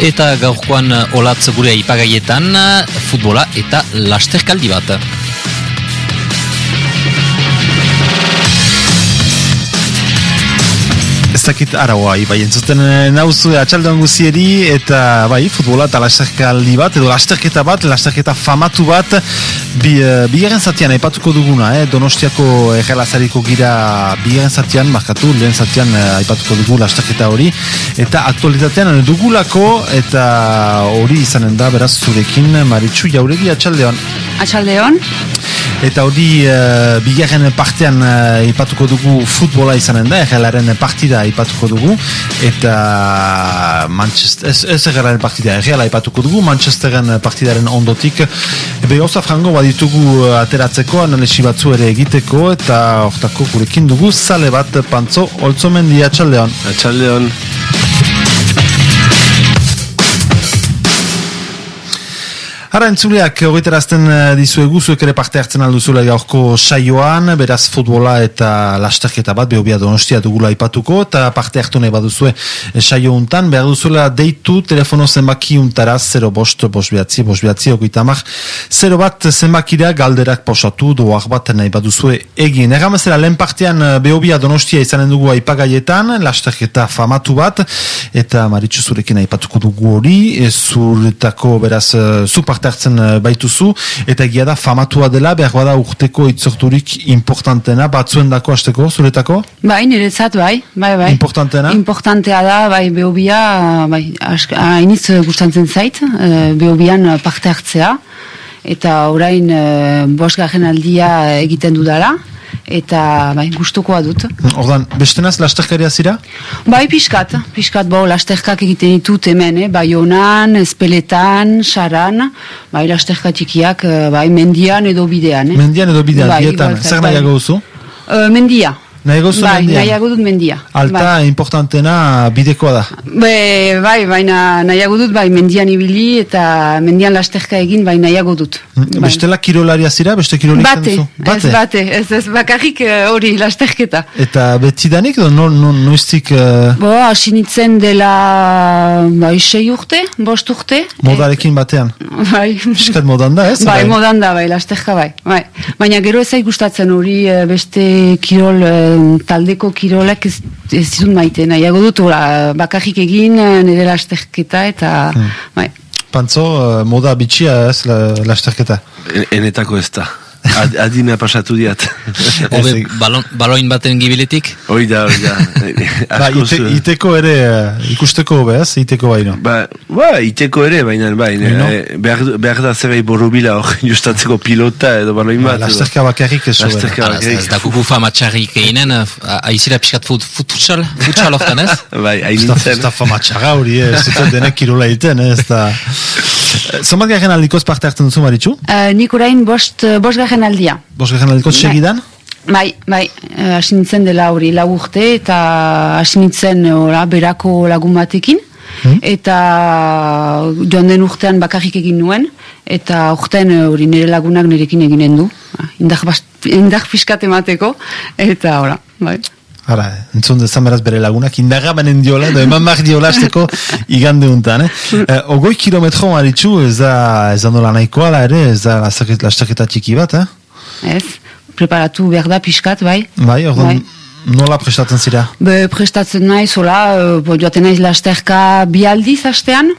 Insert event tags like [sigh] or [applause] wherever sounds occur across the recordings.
Eta gaurkoan olatz gure ipagaietan futbola eta lasterkaldi bat. Ez dakit araua, bai, entzuten eh, nauzu atxaldean guzieri eta bai, futbola eta lasterkaldi bat, edo lasterketa bat, lasterketa famatu bat, bi, uh, bigarren zatian aipatuko duguna, eh? donostiako egelazariko gira bigarren zatian, markatu, lehen zatian uh, aipatuko dugu lasterketa hori, eta aktualitatean dugulako, eta hori izanen da, beraz, zurekin, Maritxu, jauregi atxaldean. Atxaldean. Eta hori uh, bigarren partean uh, ipatuko dugu futbola izanen da, egelaren partida ipatuko dugu, eta Manchester, ez, ez partida, egela ipatuko dugu, Manchesteren partidaren ondotik, ebe oza frango baditugu ateratzeko, analisi batzu ere egiteko, eta hortako gurekin dugu, zale bat pantzo, oltzomendi atxaldeon. Atxaldeon. Hara entzuleak, hogeiterazten eh, dizuegu, zuek ere parte hartzen alduzula gaurko saioan, beraz futbola eta lasterketa bat, behobia donostia dugula ipatuko, eta parte hartu nahi baduzue eh, saio untan, behar duzuela deitu telefono zenbaki untara, 0 bost, bost behatzi, bost behatzi, ogitamar, 0 bat zenbakira galderak posatu, doak bat nahi baduzue egin. Erramezera, lehen partean eh, behobia donostia izanen dugu aipagaietan, lasterketa famatu bat, eta maritxu zurekin aipatuko dugu hori, zuretako, beraz, zu parte hartzen uh, baituzu, eta egia da famatua dela, behar bada urteko itzorturik importantena, batzuen dako hasteko, zuretako? Bai, niretzat, bai, bai, bai. Importantena? Importantea da, bai, behobia, bai, hainiz gustantzen zait, behobian parte hartzea, eta orain uh, bosgarren aldia egiten dudala, eta bai, gustukoa dut. Ordan, bestenaz lasterkaria zira? Bai, pixkat, pixkat bo, lasterkak egiten ditut hemen, eh? bai honan, espeletan, saran, bai lasterka txikiak, eh, bai mendian edo bidean. Eh? Mendian edo bidean, bai, dietan, zer nahiago duzu? Uh, mendia. Nahiago zu bai, mendia? nahiago dut mendia. Alta, bai. importantena, bidekoa da? Be, bai, baina nahiago dut, bai, mendian ibili eta mendian lasterka egin, bai, nahiago dut. Bai. Bestela kirolaria zira, beste kirolik bate, bate, ez bate, ez, ez bakarrik hori uh, lasterketa. Eta betidanik, do, no, no, noiztik... Uh... Bo, asinitzen dela, bai, sei urte, bost urte. Modarekin batean? Bai. Piskat modan da, ez? Bai, modan da, bai, lasterka, bai. bai. Baina gero ez gustatzen hori beste kirol taldeko kirolak ez, ez ditut maite, nahiago dut, ora, bakarrik egin nire lasterketa eta, hmm. bai. Pantzo, moda bitxia ez, lasterketa? Enetako ez da. Ad, adina pasatu diat. [laughs] Obe, balon, baloin baten gibiletik? Hoi da, hoi da. [laughs] ba, ite, iteko ere, uh, ikusteko bez, iteko baino. Ba, ba, iteko ere, baina, baina, eh, behar, behar da zerbait borubila hor [laughs] justatzeko pilota edo baloin ba, bat. Ba, lasterka bakarrik ez. Lasterka bakarrik. Ez da kuku fama txarrik eginen, aizira piskat fut, futsal, futsal hortan ez? Bai, hain Ez da fama txarra hori, ez da denek kirola iten, ez da... Zomat garen aldikoz parte hartzen duzu, Maritxu? Uh, nik orain bost, bost garen aldia. Bost garen aldikoz bai. segidan? Bai, bai, hasi nintzen dela hori lau urte eta hasi nintzen ora, berako lagun batekin. Hmm? Eta joan den urtean bakarrik egin nuen, eta urtean hori nire lagunak nirekin eginen du. Indak, indak fiskat emateko, eta ora, bai. Hara, entzun dezan beraz bere lagunak indaga banen diola, edo eman bar diola azteko [laughs] igande untan, eh? eh ogoi kilometro maritxu, ez da, ez da nola nahikoa la ere, ez da lastaketa txiki bat, eh? Ez, preparatu behar da pixkat, bai? Bai, orduan, bai. nola prestatzen zira? Be, prestatzen nahi, zola, bo, joaten naiz lasterka bi aldiz hastean,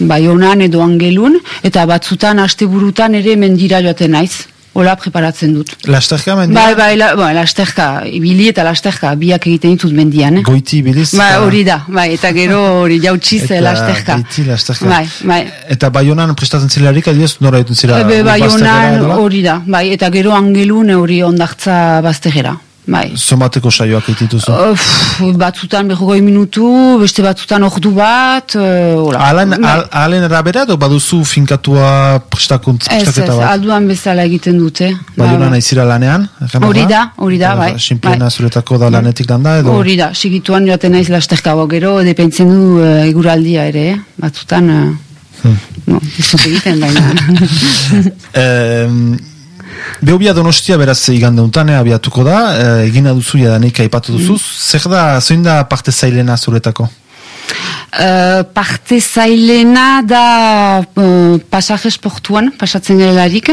bai honan edo angelun, eta batzutan asteburutan ere mendira joaten naiz. Ola preparatzen dut. Lasterka mendian? Bai, bai, la, bai, lasterka, ibili eta lasterka, biak egiten ditut mendian, eh? Goiti ibiliz? Bai, hori da, bai, eta gero hori jautsiz lasterka. Eta goiti lasterka. Bai, bai. Eta bai honan prestatzen zilarik, adiaz, nora ditun zira? Bai honan hori da, bai, eta gero angelun hori ondartza baztegera. Bai. Zomateko saioak ditituzu? Uh, batzutan behogoi minutu, beste batzutan ordu bat, uh, Alen, bai. alen erabera edo baduzu finkatua prestakunt, prestaketa bat? Ez, ez, alduan bezala egiten dute. Bai, bai, bai. lanean? Hori da, hori da, bai. Simplena bai. zuretako da lanetik landa edo? Hori da, sigituan joaten naiz lasterka gero, depentzen du uh, eguraldia ere, eh? batzutan... Uh, hmm. No, ez egiten baina. [laughs] Behobia donostia beraz igande untane abiatuko da, e, egina duzu jadanik aipatu duzu. Mm. Zer da, zoin da parte zailena zuretako? Uh, parte zailena da uh, pasajes portuan, pasatzen gerelarik,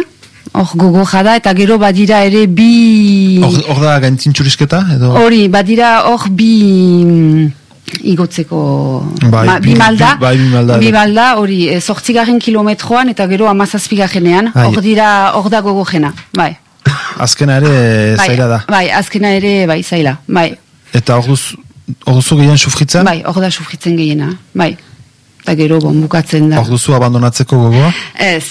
hor gogo jada, eta gero badira ere bi... Hor da gaintzin txurisketa, edo? Hori, badira hor bi igotzeko Bai, ma- bi- bi malda, bi- bai, bi malda, bi bai. malda, hori, e, zortzigarren kilometroan eta gero amazazpigarrenean, Ai. hor dira, hor da gogo jena, bai. Azkena ere bai, zaila da. Bai, azkena ere, bai, zaila, bai. Eta hor duzu, gehien sufritzen? Bai, hor da sufritzen gehiena, bai. Eta gero, bon, bukatzen da. Hor duzu abandonatzeko gogoa? Ez,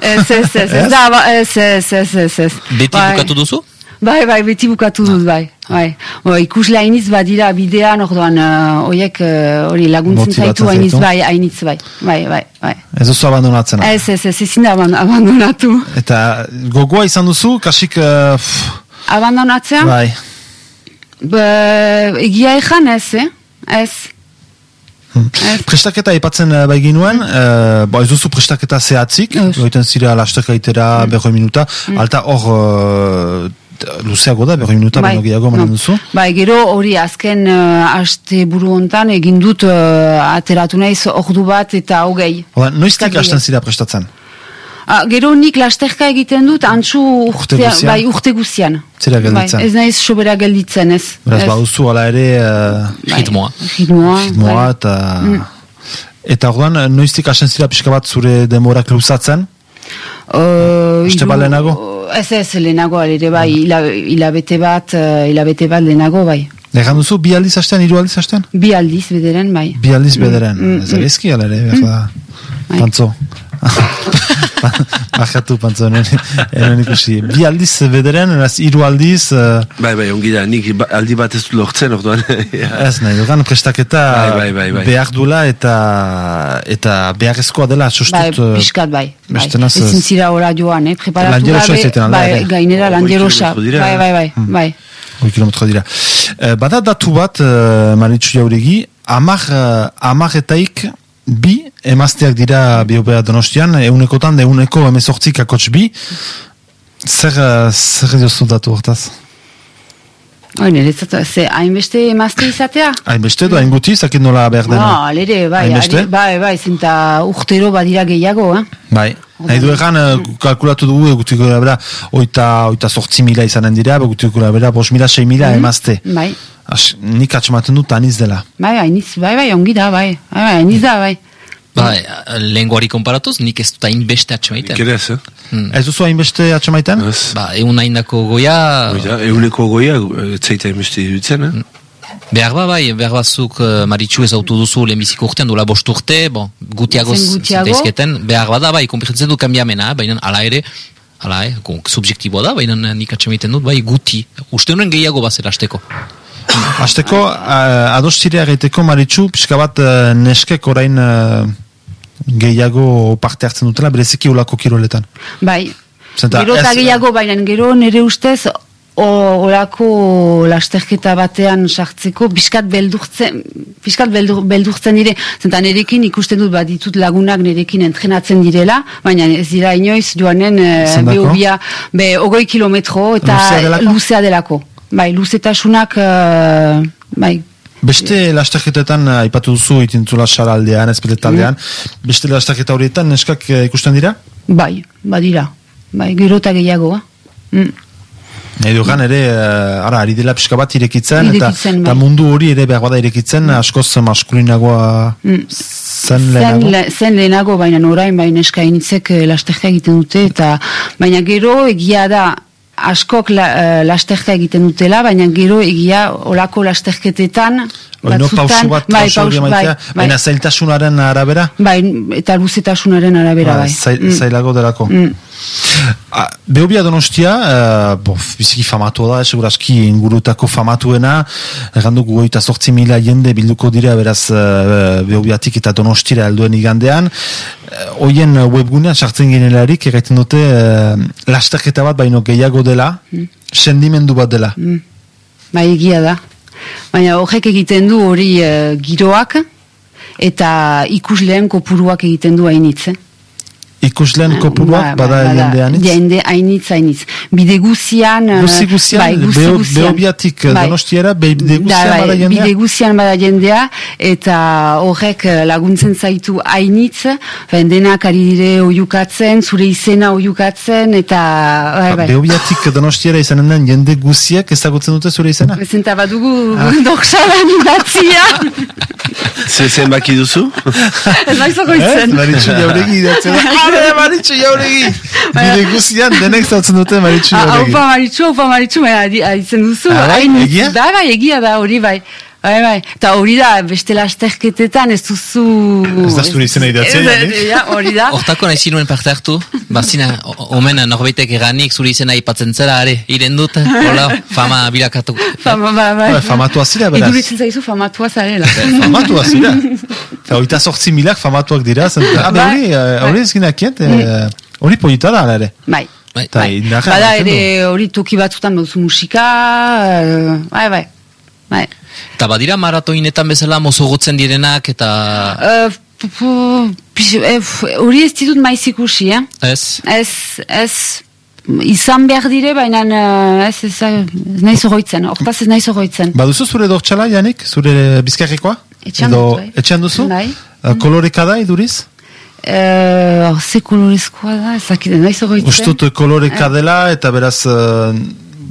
ez, ez, ez, [laughs] ez, ba, ez, ez, ez, ez, ez. Beti Bai. bukatu duzu? Bai, bai, beti bukatu dut, bai. bai. Bo, ikusle hainitz badira bidean, orduan, uh, oiek, uh, hori laguntzen Motibatzen zaitu hainitz zaitu. bai, hainitz bai. Bai, bai, bai. Ez duzu abandonatzen. Ez, ez, ez, ezin da aban- abandonatu. Eta gogoa izan duzu, kasik... Uh, Abandonatzea? bai. Be, egia ezan ez, eh? Ez. Ez. Prestaketa aipatzen uh, bai ginuen, uh, bo ez duzu prestaketa zehatzik, Ez. goiten zira lasterka itera berroi minuta, alta hor uh, luzeago da, berroi minuta, baino gehiago manen no. duzu. Bai, gero hori azken uh, aste buru hontan egin dut uh, ateratu naiz ordu bat eta hogei. Oda, noiztik hasten zira prestatzen? Ah, gero nik lasterka egiten dut antzu Urte bai, urte guzian. Zera gelditzen? Bai, ez naiz sobera gelditzen, ez. Beraz, Ez. baduzu ala ere uh, Bai. Ritmoa. Ritmoa. ritmoa bai. eta... Eta orduan, noiztik hasten zira pixka bat zure demorak luzatzen? Uh, Uste ba lehenago? Ez ez, lehenago, ere bai, hila- hilabete bat, uh, hilabete bat lehenago, bai. Egan duzu, bi aldiz hasten, hiru aldiz hasten? Bi aldiz bederen, bai. Bi aldiz bederen, mm, ez da gezki ala ere, behar da. Bai. Pantzo. [laughs] Bajatu pantzo, enen, enen ikusi. Bi aldiz bederen, eraz, hiru aldiz, uh, Bai, bai, ongi da, nik ba- aldi bat ez lortzen, orduan. [laughs] ez nahi, dugan prestaketa Bai, bai, bai, bai. behar dula eta eta beharrezkoa dela, Bai, sustut... uh, piskat bai. bai. bestenaz ez- Ezin zira ora joan, eh? Preparatu Langerosa gabe, izaten alda bai, gainera kilometro dira, Bai, eh? bai, bai, bai. Hoi kilometro dira. Eh, bada datu bat, uh, Maritxu jauregi, amar, uh, amaretaik bi emazteak dira biopea donostian, eunekotan, euneko emezortzik akotx bi. Zer, zer diozu datu hortaz? Oi, niretzat, ze, hainbeste emazte izatea? Hainbeste edo, hain guti, zakit nola behar dena. Ah, alere, bai, Hainbeste? are- bai, bai, zinta urtero badira gehiago, eh? Bai. Nahi du egan, uh, kalkulatu dugu, egutiko gara bera, oita, oita sortzi mila izanen dira, egutiko gara bera, bos mila, sei mila emazte. Bai, As, nik atxamaten dut aniz dela. bai, hainiz, bai, bai, ongi da, bai, bai, bai, hainiz da, bai. Bai, lehengoari konparatuz, nik ez dut hain beste atxemaiten. Nik ere ez, eh? Ez duzu hainbeste atxamaiten? Ez. Ba, egun haindako goia, Oida, euneko goia, eh, etzaita emeste iruditzen, eh? Behar ba, bai, behar bazuk uh, maritxu ez autu duzu lehenbiziko urtean, dola bost urte, bon, gutiago Zen gutiago. zitaizketen, behar bada, bai, konpiratzen du kambiamena, baina ala ere, ala, eh, kon- subjektiboa da, baina nik atxemaiten dut, bai, guti. Uste honen gehiago bazera asteko. Azteko, uh, adostirea gaiteko maritxu, pixka bat uh, neskek orain uh, gehiago parte hartzen dutela, bereziki ulako kiroletan. Bai, Zenta, gero eta gehiago, baina gero nire ustez, olako lasterketa batean sartzeko, biskat beldurtzen, biskat beldur, beldurtzen dire, zenta nerekin ikusten dut baditut lagunak nerekin entrenatzen direla, baina ez dira inoiz joanen eh, Zendako? behobia, be, ogoi kilometro eta Luzea delako? luzea delako. Bai, luzetasunak, eh, bai, Beste lasterketetan uh, aipatu duzu itintzula saraldean, ezpetetaldean, Mm. beste lasterketa horietan neskak ikusten dira? bai, badira. Bai, gero eta gehiago, eh? Mm. Nahi dugan ere, uh, ara, ari dela pixka bat irekitzen, eta, Irekitzen, eta bai. mundu hori ere behar bada irekitzen, askoz maskulinagoa zen Zen, lehenago. le, zen lehenago, baina orain, baina eskainitzek eh, lasterka egiten dute, eta baina gero egia da, askok la, eh, lasterka egiten dutela, baina gero egia olako lasterketetan, Oino pausu bat, bai, pausu bai, emaitea, bai, baina zailtasunaren arabera? bai, eta luzetasunaren arabera, bai. zail, Mm. zailago delako. Mm. Beobia Donostia, uh, bof, biziki famatu da, seguraski ingurutako famatuena, errandu goita sortzi mila jende bilduko dira beraz uh, Beobiatik eta Donostira helduen igandean. Uh, Oien webgunean sartzen ginelarik, erraiten dute uh, lasterketa bat baino gehiago dela, sendimendu bat dela. Mm. Bai, egia da. Baina horrek egiten du hori eh, giroak, eta ikusleen kopuruak egiten du hainitze. Ikusleen kopuruak bada jende anitz? Jende hainitz, hainitz. Bide guzian... eh, Guzi guzian, bai, guzi beo- guzian. beobiatik Bai. donostiara, be- bide guzian Da, bai, bada jendea? Bide guzian bada jendea, eta horrek eh, laguntzen zaitu hainitz, ben denak ari dire oiukatzen, zure izena oiukatzen, eta... Bai, bai. Beobiatik donostiara izanen den jende guziak ezagutzen dute zure izena? Zenta badugu Ah. [laughs] doksalan idatzia. Ze zenbaki duzu? Ez naiz ogoitzen. Eh? Maritxu jauregi idatzen [laughs] Maritxu jauregi! Bide guzian denek zautzen dute Maritxu jauregi. Aupa maritxu, aupa maritxu, baina adi- aitzen duzu. Ah, bai? Egia? Da, bai, egia da, hori bai. Bai, bai. Eta hori da, beste lasterketetan ez duzu... Ez da zure izena idatzea, Ez- Janik? Ja, hori da. [laughs] Hortako nahi zinuen parte hartu, bazina, omen norbaitek eganik zure izena ipatzen zera, are, iren dut, hola, fama bilakatu. Fama, bai, bai. Bai, famatua zira, beraz. Iduritzen zaizu famatua zarela. Famatua zira. Eta oita sortzi milak famatuak dira. Ah, be, Bai. hori, eh, hori ezkin akiet, eh, hori polita da, ere. Bai. Bai, Eta Bai. indarra Bada ere hori toki batzutan baduzu musika, eh, bai, bai. Bai. Eta badira maratoinetan bezala mozogotzen direnak, eta Eh, eh, Hori ez ditut maiz ikusi, eh? ez, Ez, ez, izan behar dire, baina eh, ez, ez, ez nahi zoroitzen, hortaz ez nahi zoroitzen. Baduzu zure dortxala, Janik? Zure bizkarrikoa? Etxean Edo dut, bai. Etxean duzu? Bai. Eh, Koloreka da, iduriz? Eh, hor, ze kolorezkoa da, ez dakit, ez nahi zoroitzen. Ustut koloreka dela, eta beraz eh,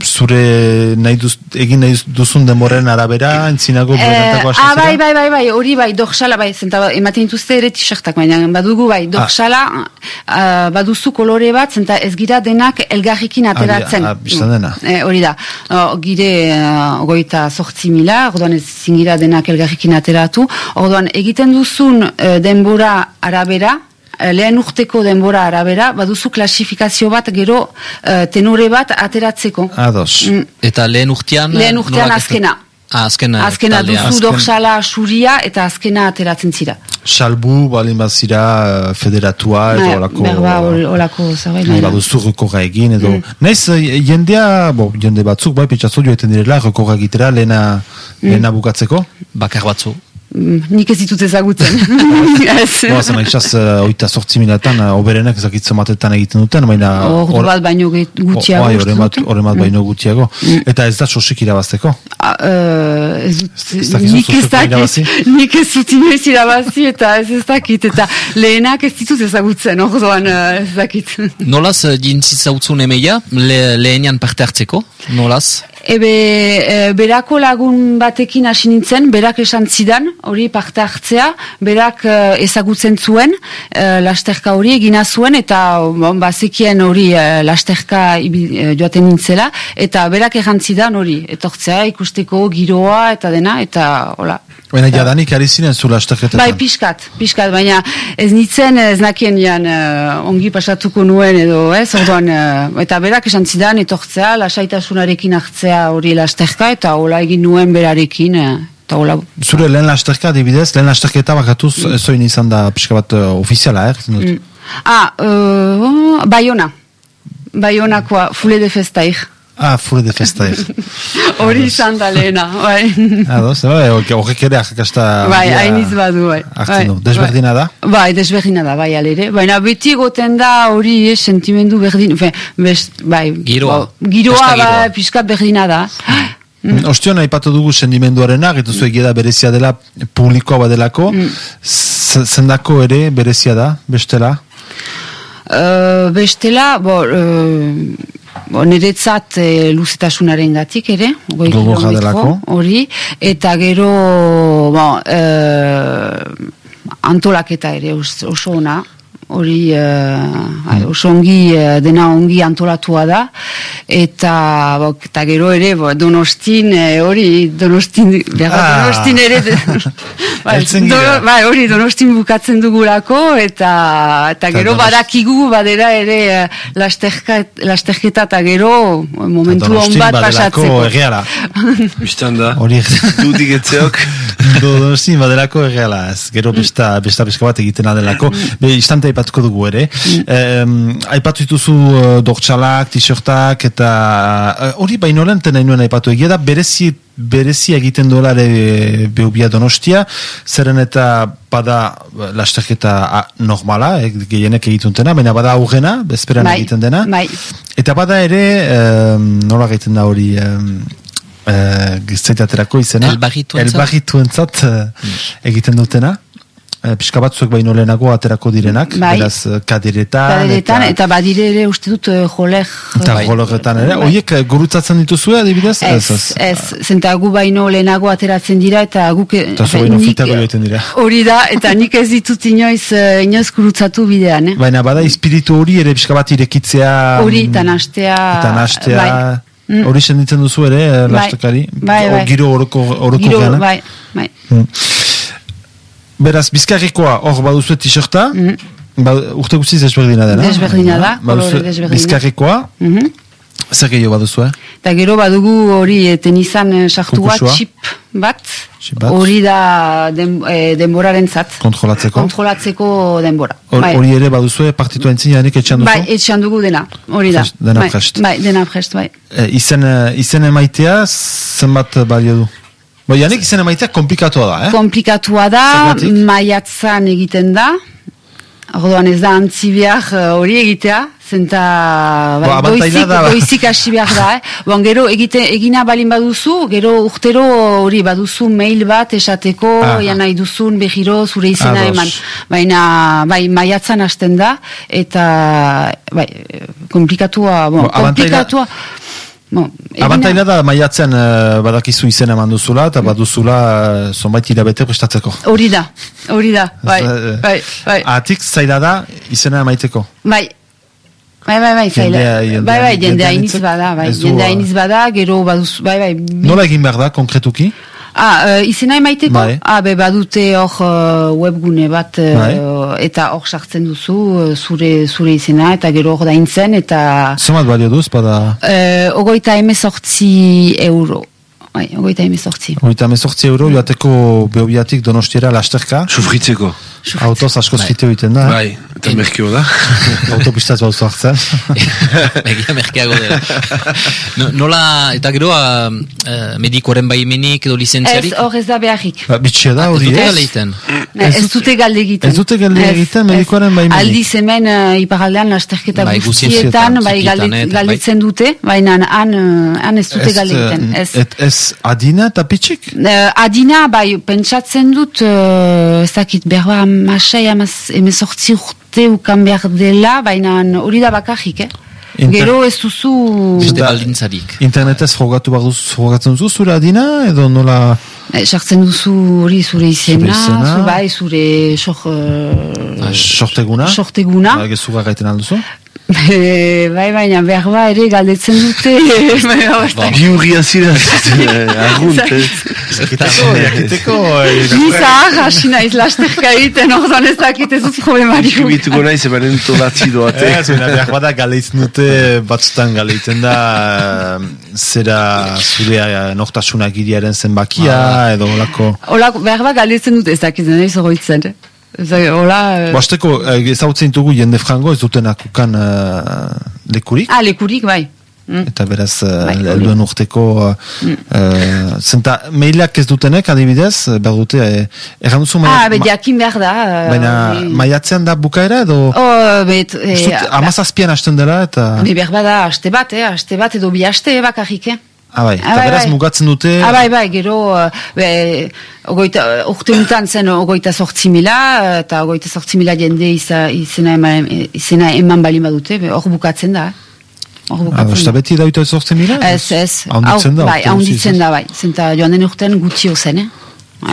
zure nahi duz, egin nahi duzun demoren arabera, entzinago Eh, buenetako hasi ah, zira? bai, bai, bai, bai, hori bai, dorsala, bai, zenta ematen dituzte ere t-shirtak, baina badugu bai, dorsala, ah, baduzu kolore bat, zenta ez gira denak elgarrikin ateratzen. ah, dena. Eh, hori da, oh, gire uh, goita sortzi mila, orduan ez zingira denak elgarrikin ateratu, orduan egiten duzun eh, denbora arabera, eh, lehen urteko denbora arabera, baduzu klasifikazio bat gero eh, tenore bat ateratzeko. Ados. Mm. eta lehen urtean... Lehen urtean ez- azkena. Ah, azkena. Azkena taldea. duzu Azken- dorsala suria eta azkena ateratzen zira. Salbu, balin bazira, eh, federatua, edo Bai, olako... Berba, hol- holako zerbait. Nahi bai. baduzu rekorra egin, edo... Mm. Naiz, eh, jendea, bo, jende batzuk, bai, pentsatzu joeten direla, rekorra egitera, lehena, Mm. lehena bukatzeko. Bakar batzu. Mm, Nik ez ditut ezagutzen. [laughs] Ez. Boa, zen aixaz, uh, oita sortzi milatan, uh, oberenak ezakitzo matetan egiten duten, baina... Ordu hor- bat baino ge- gutxiago. O- uste horren bat, bat baino gutxiago. Eta ez da sosik irabazteko. Eh, ez dakizu nik ez dakit, nik ez dut inoiz irabazi eta ez ez dakit, eta lehenak ez ditut ezagutzen, orduan eh, ez dakit. Nolaz, eh, jintzitza emeia, le, lehenian parte hartzeko? Nolaz? Ebe, e, berako lagun batekin hasi nintzen, berak esan zidan, hori parte hartzea, berak e, ezagutzen zuen, e, lasterka hori egina zuen, eta bon, bazekien hori e, lasterka ibi, e, joaten nintzela, eta berak errantzidan hori, etortzea, ikusteko giroa, eta dena, eta hola. Baina jadanik ari zinen zu lasterketetan. Bai, pixkat, pixkat, baina ez nitzen, ez nakien jan eh, ongi pasatuko nuen edo, ez, orduan, eh, eta berak esan zidan, etortzea, lasaitasunarekin hartzea hori lasterka, eta hola egin nuen berarekin, eh, eta hola, Zure lehen lasterka, adibidez, lehen lasterketa bakatuz, mm. zoin izan da pixka bat uh, ofiziala, eh? Mm. Ah, uh, Bayona, Bayonakoa, fule de festair, Ah, fure de festa. [laughs] hori izan da lehena, bai. Ados, bai, horrek ere akakasta... Bai, hainiz badu, bai. Hartzen du. Bai, Desberdina da? Bai, desberdina da, bai, alere. Baina beti egoten da hori, eh, sentimendu berdin, fe, best, bai. Giroa. giroa, bai, pixka berdina da. Mm. Ostion aipatu dugu sendimenduarena, gitu zu egia da berezia dela, publikoa badelako, Z- zendako ere berezia da, bestela? Uh, bestela, bo, uh, bo niretzat e, luzetasunaren gatik ere, goi kilometro, hori, eta gero, bo, uh, antolaketa ere os- oso ona, hori uh, oso ongi eh, dena ongi antolatua da eta bo, eta gero ere bo, donostin eh, hori donostin berra Ah. donostin ere [laughs] bai, gira. bai, hori donostin bukatzen dugulako eta eta gero badakigu badera ere lasterka, lasterketa eta gero momentu on Donostin bat pasatzeko egeala. [laughs] Bistan da. Hori Dudik etzeok. [laughs] Donostin badelako egeala. Ez, gero besta, besta peska bat egiten adelako. Be, aipatu aipatuko dugu ere. Em, aipatu dituzu uh, dortxalak, t-shirtak, eta eh, hori baino lehen nahi nuen aipatu egia da, berezi, berezi egiten dola ere beubia donostia, zeren eta bada eh, lasterketa ah, normala, eh, gehienek egituntena, baina bada aurrena, bezperan Bai, egiten dena. bai. Eta bada ere, um, nola egiten da hori, um, uh, giztaitaterako izena? Elbarrituentzat? Elbarrituentzat uh, egiten dutena. Uh, pixka batzuek baino lehenago aterako direnak, Bai. beraz uh, kaderetan, Kaderetan, eta badire ere uste dut eh, joleg. eta Bai. gologetan ere. Bai. Uh, gurutzatzen dituzue adibidez? Ez, ez, zenta gu baino lehenago ateratzen dira eta guk... Eta zu baino fitago joiten dira. Hori da, eta nik ez ditut inoiz, eh, inoiz gurutzatu bidean, eh? Baina bada espiritu hori ere pixka bat irekitzea... Hori, mm, eta nastea... Eta nastea... Bai. Mm. Hori senditzen duzu ere, eh, Bai. lastekari? Bai, bai. Giro oroko, oroko Giro, geana? bai, bai. Mm. Beraz, bizkarrikoa hor baduzue t-shirta, ba, urte guztiz desberdina dena. Mm. Desberdina da, Baduzue kolore desberdina. Bizkarrikoa, Mhm. zer gehiago baduzue? Eta gero badugu hori eh, tenizan eh, sartua txip bat, hori da den, eh, denboraren zat. Kontrolatzeko. Kontrolatzeko denbora. Bai. Hori ere baduzue partitu entzin janik etxan duzu? Bai, etxean dugu dena, hori da. Dena bai, prest. Bai, dena prest, bai. E, izen, izen emaitea zenbat balio du? Bai, janik izen emaitea komplikatua da, eh? Komplikatua da, maiatzan egiten da, orduan ez da antzi behar eh, hori egitea, zenta abantaila goizik, da, ba. goizik hasi behar da, eh? [laughs] Bon, gero egite, egina balin baduzu, gero urtero hori baduzu mail bat esateko, ja nahi duzun behiro zure izena Ados. eman. Baina, bai, maiatzan hasten da, eta, bai, komplikatua, bon, Bo, abantaila- komplikatua, bon, Abantaila da maiatzen eh, badakizu izen eman duzula eta baduzula uh, zonbait hilabete prestatzeko. Hori da, hori da, bai, eh, bai, bai. Atik zaila da izena emaiteko. Bai. Bai, bai, bai, zaila. Bai, bai, jendea iniz bada, bai. Jendea uh, iniz bada, gero baduz, bai, bai. Nola egin behar da, konkretuki? Ah, uh, izena emaiteko? Bai. Ah, be, badute hor uh, webgune bat, uh, Bai. eta hor sartzen duzu, uh, zure, zure izena, eta gero hor daintzen, eta Zemat balio duz, bada... uh, ogoita emezortzi euro. Bai, ogoita emezortzi. Hogeita mezortzi euro joateko behobiatik donostiera lasterka. Sufritzeko. Autoz askoz fite egiten da. eh? Bai, eta merkio da. [laughs] Autopistaz bauzu hartzen. [laughs] Egia merkeago dela. No, nola, eta gero, uh, uh, medikoren baimenik edo Ez, lizentziarik? hor ez da beharrik. Ba, Bitxia da Ez hori, dute ez? Ne, ez dute galde egiten. ez dute galde Ez, egiten ez. medikuaren baimenik. Aldiz hemen uh, iparaldean lasterketa Bai, guztietan, bai, galde, txikitanet, galdetzen dute, baina han, han ez dute galde egiten. eh, Ez. ez adina eta pitxik? Eh, adina, bai, pentsatzen dut, uh, ez dakit, berba amasei, amaz, emezortzi urte ukan behar dela, baina hori da bakarrik, eh? Inter- Gero ez duzu... Beste baldintzarik. Internetez frogatu behar duzu, frogatzen duzu zure adina, edo nola... Eh, Sartzen duzu hori zure izena, Zure bai, zure sor, uh, Sorteguna? sorteguna. Ba, Gezurra gaiten alduzu? Eh, bai, baina behar ba ere galdetzen dute. Ba. Bi hurria zira, argunt, ez? Jakiteko, Ni zahar hasi naiz lasterka egiten, orduan ez dakit ez dut problemarik. Bituko nahi, zebaren tolatzi doate. Ez, baina behar bada galeitzen dute, batzutan galeitzen da, eh, zera zure eh, nortasuna giriaren zenbakia, edo olako... Ola, behar ba galdetzen dute ez dakit naiz oroitzen. Eh? Ez dakit, Ola... eh, Basteko, ezautzen ditugu jende frango ez dutenak ukan eh, lekurik, Ah, lekurik, bai. Mm. eta beraz, Bai, uh, helduen urteko, uh, zenta, mailak ez dutenek, adibidez, eh, behar dute, eh, erran duzu Ah, maia- be, ma- jakin behar da. eh, baina hori. maiatzean da bukaera, edo... Oh, bet... Eh, dut, amazazpian hasten dela, eta... Be, behar bada, aste bat, eh? Aste bat edo bi aste, eh, bakarrik, eh? Ah, bai, Ah, eta bai, beraz bai. mugatzen dute... Ah, bai, gero, eh, be, ogoita, urte untan zen ogoita sortzi mila, eta ogoita sortzi mila jende iza, izena, eman, izena eman balin badute, hor bukatzen da? Hor Ah, bukatzen Eta da. beti da sortzen mila? Ez, ez. Haunditzen da. Bai, haunditzen guziz, da, bai. Zenta joan den urtean gutxio zen, eh?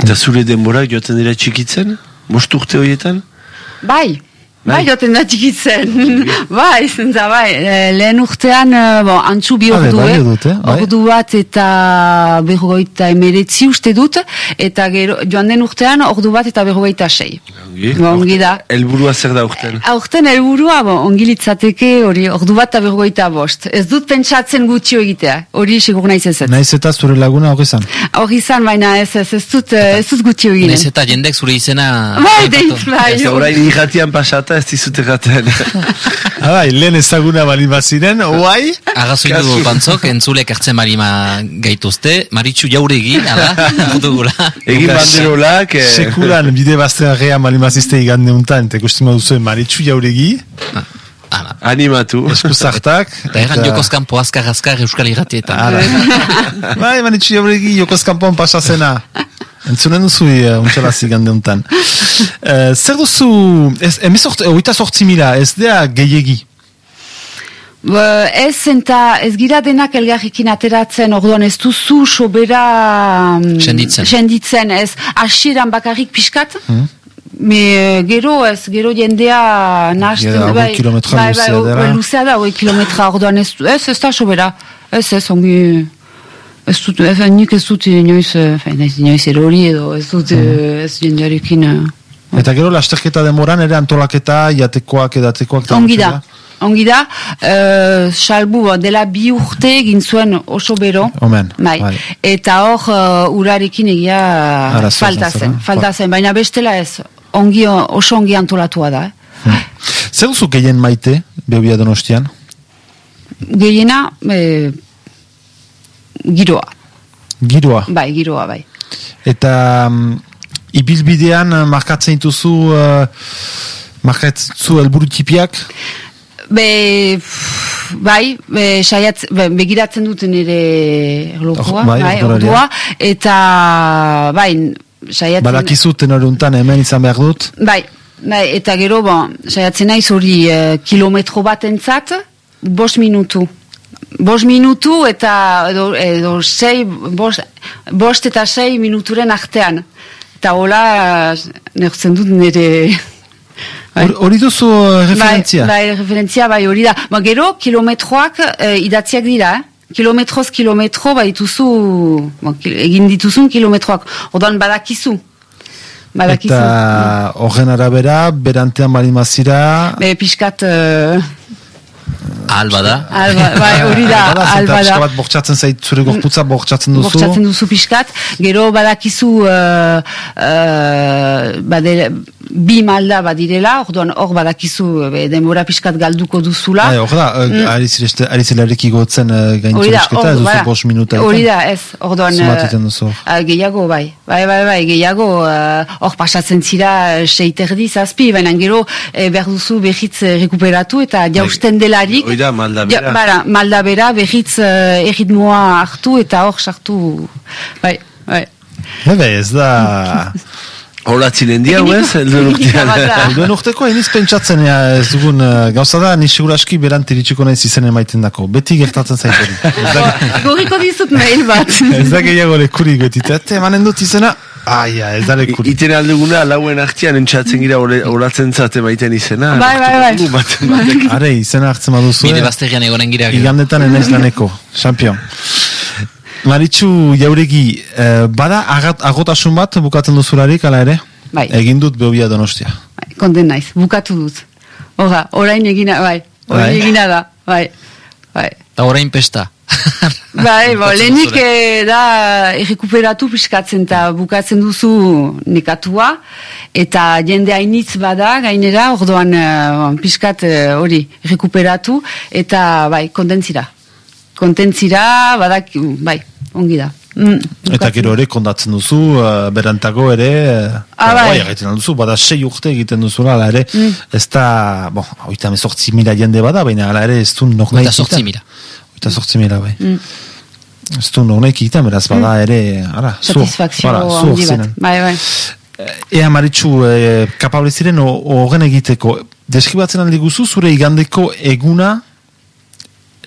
Eta zure denborak joaten dira txikitzen? Bost urte horietan? Bai, bai, Bai. joten da txikitzen. [laughs] bai, zenta, bai. Eh, Lehen urtean, eh, bon, antzu bi Ah, ordu, eh? dut, eh, bai. Ordu bat eta berrogeita emeretzi uste dut, eta gero, joan den urtean, ordu bat eta berrogeita sei. Ongi. Ba, ongi da. Elburua zer da urten? Aurten helburua bo, ongi litzateke hori ordu bat eta berrogeita bost. Ez dut pentsatzen gutxio egitea, hori segur naiz ez ez. Naiz eta zure laguna hori zan. Hori izan, baina ez ez, ez dut, ez dut gutxio eginen. Naiz eta jendek zure izena... Bai, deit, bai. Ez da orain pasata bata ez dizute gaten. [laughs] Bai, lehen ezaguna bali baziren, oai? Arrazoi Kasu. du pantzok, entzulek hartzen marima gaituzte, maritxu jauregi, ala, [laughs] dugula. Egin banderolak... eh, Sekulan bide bazten gea bali bazizte igande untan, eta kustima duzu maritxu jauregi, Ala. Animatu. eskuzartak. Eta erran jokozkan poazkar azkar euskal irratietan. Bai, maritxu jauregi, jokos kanpon pasazena. [laughs] Entzunen duzu uh, untxalaz igande untan. Uh, [laughs] zer duzu, ez, emezort, oita sortzi mila, ez dea gehiegi. Ba, ez eta ez gira denak elgarrikin ateratzen, orduan ez duzu sobera... mm, Senditzen. Senditzen, ez hasieran bakarrik pixkat. Me, eh, gero ez, gero jendea nahazten. Gero, hogei kilometroa luzea da, hogei kilometra, orduan ez, ez, ez da sobera. Ez, ez, ongi... Ez dut, ez, nik ez dut inoiz, eh, fe, naiz inoiz erori edo, ez dut, eh, ez jendearekin... eh, Eta gero lasterketa demoran ere antolaketa, jatekoak, edatekoak. Ongi da, ongi da, uh, salbu dela bi urte egin zuen oso bero, Omen, bai. bai. eta hor uh, urarekin egia falta zen, falta ba. zen, baina bestela ez, ongi, oso ongi antolatua da. Eh? Zer duzu gehien maite, behobia donostian? Gehiena, eh, giroa, Giroa. bai, giroa, bai. Eta um, ibilbidean uh, markatzen dituzu uh, markatzen zu helburu tipiak? Be, pff, bai, be, saiatz, be, begiratzen duten ere erlokoa, Oh, bai, bai, ordua, eta bai, saiatzen... Badakizu tenoreuntan hemen izan behar dut? Bai, bai, eta gero, bon, saiatzen naiz hori eh, kilometro bat entzat, bost minutu. Bost minutu eta edo, edo sei, bost, bost eta sei minuturen artean. Eta hola, nertzen dut nire... [laughs] Bai. Hor- Hori duzu uh, referentzia? Bai, bai, referentzia, bai, hori da. Ba, gero, kilometroak eh, idatziak dira, eh? Kilometroz kilometro, bai, dituzu, ki- egin dituzun kilometroak. Odan badakizu. Badakizu. Eta horren arabera, berantean balimazira... Be, pixkat, uh, Alba da. alba, bai, [laughs] hori da, Bada, zenta alba da. bat bortxatzen zait, zure gorputza bortxatzen duzu. Bortxatzen duzu pixkat, gero badakizu uh, uh, badere, bi malda badirela, orduan hor badakizu be, denbora pixkat galduko duzula. Bai, hor da, uh, ari zireste- ari zelarik igotzen uh, Hori da, gaintzuresketa, ez duzu bost minuta. Hori da, ez, orduan... Eh, egiten duzu ah, gehiago, bai. Bai, bai, bai, gehiago, eh, hor pasatzen zira eh, seiterdi zazpi, baina gero eh, behar duzu behitz eh, rekuperatu eta jausten delarik... Hori da, malda Ja, bara, malda bera, behitz uh, erritmoa hartu eta hor sartu... Bai, bai. Ebe, ez da... Hola ziren dia, Tekniko- ez? Elduen urteko, eniz pentsatzen ez dugun, uh, gauza da, ni seguraski berant iritsiko naiz izen emaiten dako. Beti gertatzen zait hori. Ez da, Gorriko dizut mail bat. ez da gehiago lekurik beti. Eta emanen dut izena, aia, ez da lekurik. Iten aldeguna, lauen artian entxatzen gira olatzen zate maiten izena. Bai, bai, bai. Are, izena hartzen baduzu. Bide eh? bazterian egonen gira. Igandetan enaiz laneko, champion. Maritxu jauregi, eh, bada agat, agotasun bat bukatzen duzularik, ala ere? Bai. Egin dut behobia donostia. Bai, Konten naiz, bukatu dut. Hora, orain egina, bai, orain Bai. egina da, bai, bai. Eta orain pesta. [laughs] Bai, bo, lehenik eh, da errekuperatu piskatzen eta bukatzen duzu nekatua eta jende hainitz bada gainera ordoan uh, piskat eh, hori errekuperatu eta bai, kontentzira. Kontentzira, badak, bai, ongi da. Mm, Eta gero ere kondatzen duzu, uh, berantago ere, uh, Ah, bai. egiten alduzu, bada sei urte egiten duzula, ala ere, ez da, bon, oita mezortzi mila jende bada, baina ala ere ez du nok nahi Eta sortzi mila. Oita sortzi mila, bai. Ez du nahi egiten, beraz, bada ere, ara, Satisfakzio handi bat. Bai, bai. Ea maritxu, e, kapable ziren horren egiteko, deskribatzen aldi guzu, zure igandeko eguna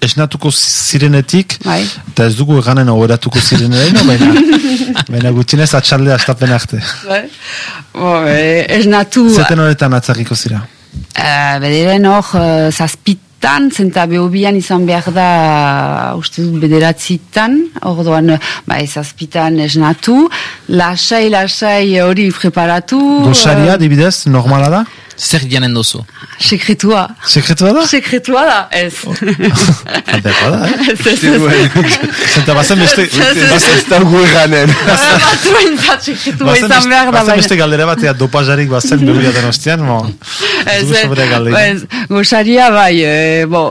esnatuko zirenetik, Bai. eta ez dugu eganen oberatuko zireneraino, baina, [laughs] baina gutxinez atxalde astapen arte. bai. Bo, eh, ez natu... Zeten horretan atzarriko zira. Uh, bederen hor, uh, zazpitan, zenta behobian izan behar da, uste dut, bederatzitan, orduan, bai, zazpitan esnatu, lasai, lasai hori preparatu. Gosaria, dibidez, normala da? Zer janen duzu? Sekretua. Sekretua da? Sekretua da, ez. Adekoa da, eh? Ez, ez, ez. Zenta bazen beste... Bazen- Ez da gu eganen. Batzuentzat sekretua Bazen izan behar da, bazen beste galdera batea dopajarik bazen behuria den ostean, mo... Ez, ez, gosaria bai, e, bo,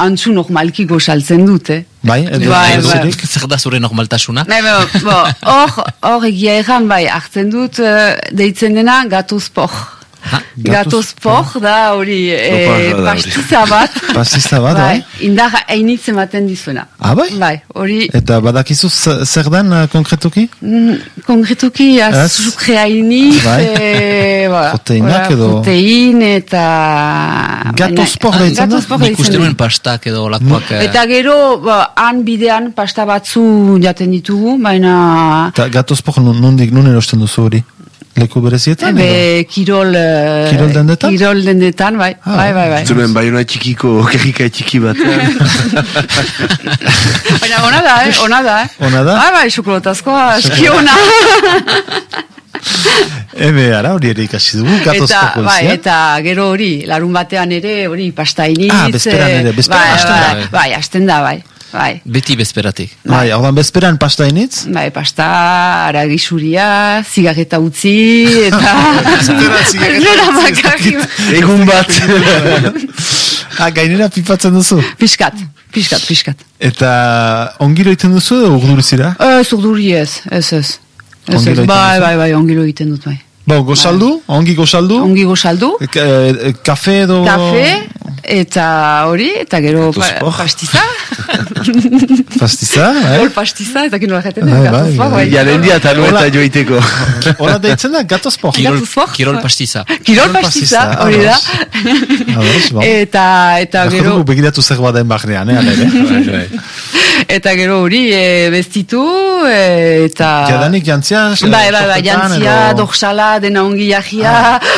antzu normalki gosaltzen dute. Bai, edo, Bai, edo bai. Zer da zure normaltasuna? Bai, bo, bo, hor, hor egia egan bai, hartzen dut, eh, deitzen dena gatozpor. Ha, Gatozpor da hori e, da hori. pastiza bat. [laughs] Pastista bat, bai? Indar hainitz ematen dizuena. Ah, bai? Bai, hori Eta badakizu zer den eh, konkretuki? mm, konkretuki azukre hainitz, Bai. e, ba, Proteinak edo- Protein eta... Baina- deitzen da? Gatozpor Nik deitzen uste da. nuen pastak edo lakoak... eh, Eta gero, ba, han bidean pasta batzu jaten ditugu, baina Eta gatozpok nun- nundik nun erosten duzu hori? Leku berezietan? Ebe, kirol... eh, Kirol dendetan? Kirol dendetan, bai, Ah. bai, bai, bai. Zuen baiona txikiko kerrika txiki bat. [laughs] Baina ona da, eh, ona da, eh. Ona da? Bai, bai, xokolotazkoa, eski ona. [laughs] Ebe, ara hori ere ikasi dugu, eta, gatozpoko bai, eta gero hori, larun batean ere, hori, pasta iniz. Ah, bezperan ere, bezperan bai, hasten da. bai, bai, hasten da, bai. Bai, Beti bezperatik. Bai, ordan bezperan pasta initz? bai, pasta, aragisuria, zigarreta utzi, eta... [laughs] Nora bakarrik. Egun bat. [laughs] ah, gainera pipatzen duzu. Piskat, piskat, piskat. Eta ongiro iten duzu edo urdurizira? Ez, urduri ez, ez, ez. Ez, ez, bai, bai, bai, ongilo egiten dut, bai. Bo, gozaldu, ongi gozaldu. Ongi gozaldu, E, e, kafe edo... kafe, eta hori, eta gero pa, pastiza. [laughs] Pastiza, eh? Hor pastiza, eta kino jaten Bai, dut, bai, gatozpor, bai. bai. Jaren dia eta nueta joiteko. [laughs] Hola deitzen da, gatozpo. Kirol- Kirol, kirol pastiza. Kirol pastiza, hori da. Eta, eta Gero... gero, begiratu zer baden bagnean, eh, [laughs] eta gero hori, e, bestitu, e, eta... Jadanik jantzia, Bai, bai, bai, jantzia, dorsala, dena ongi jahia,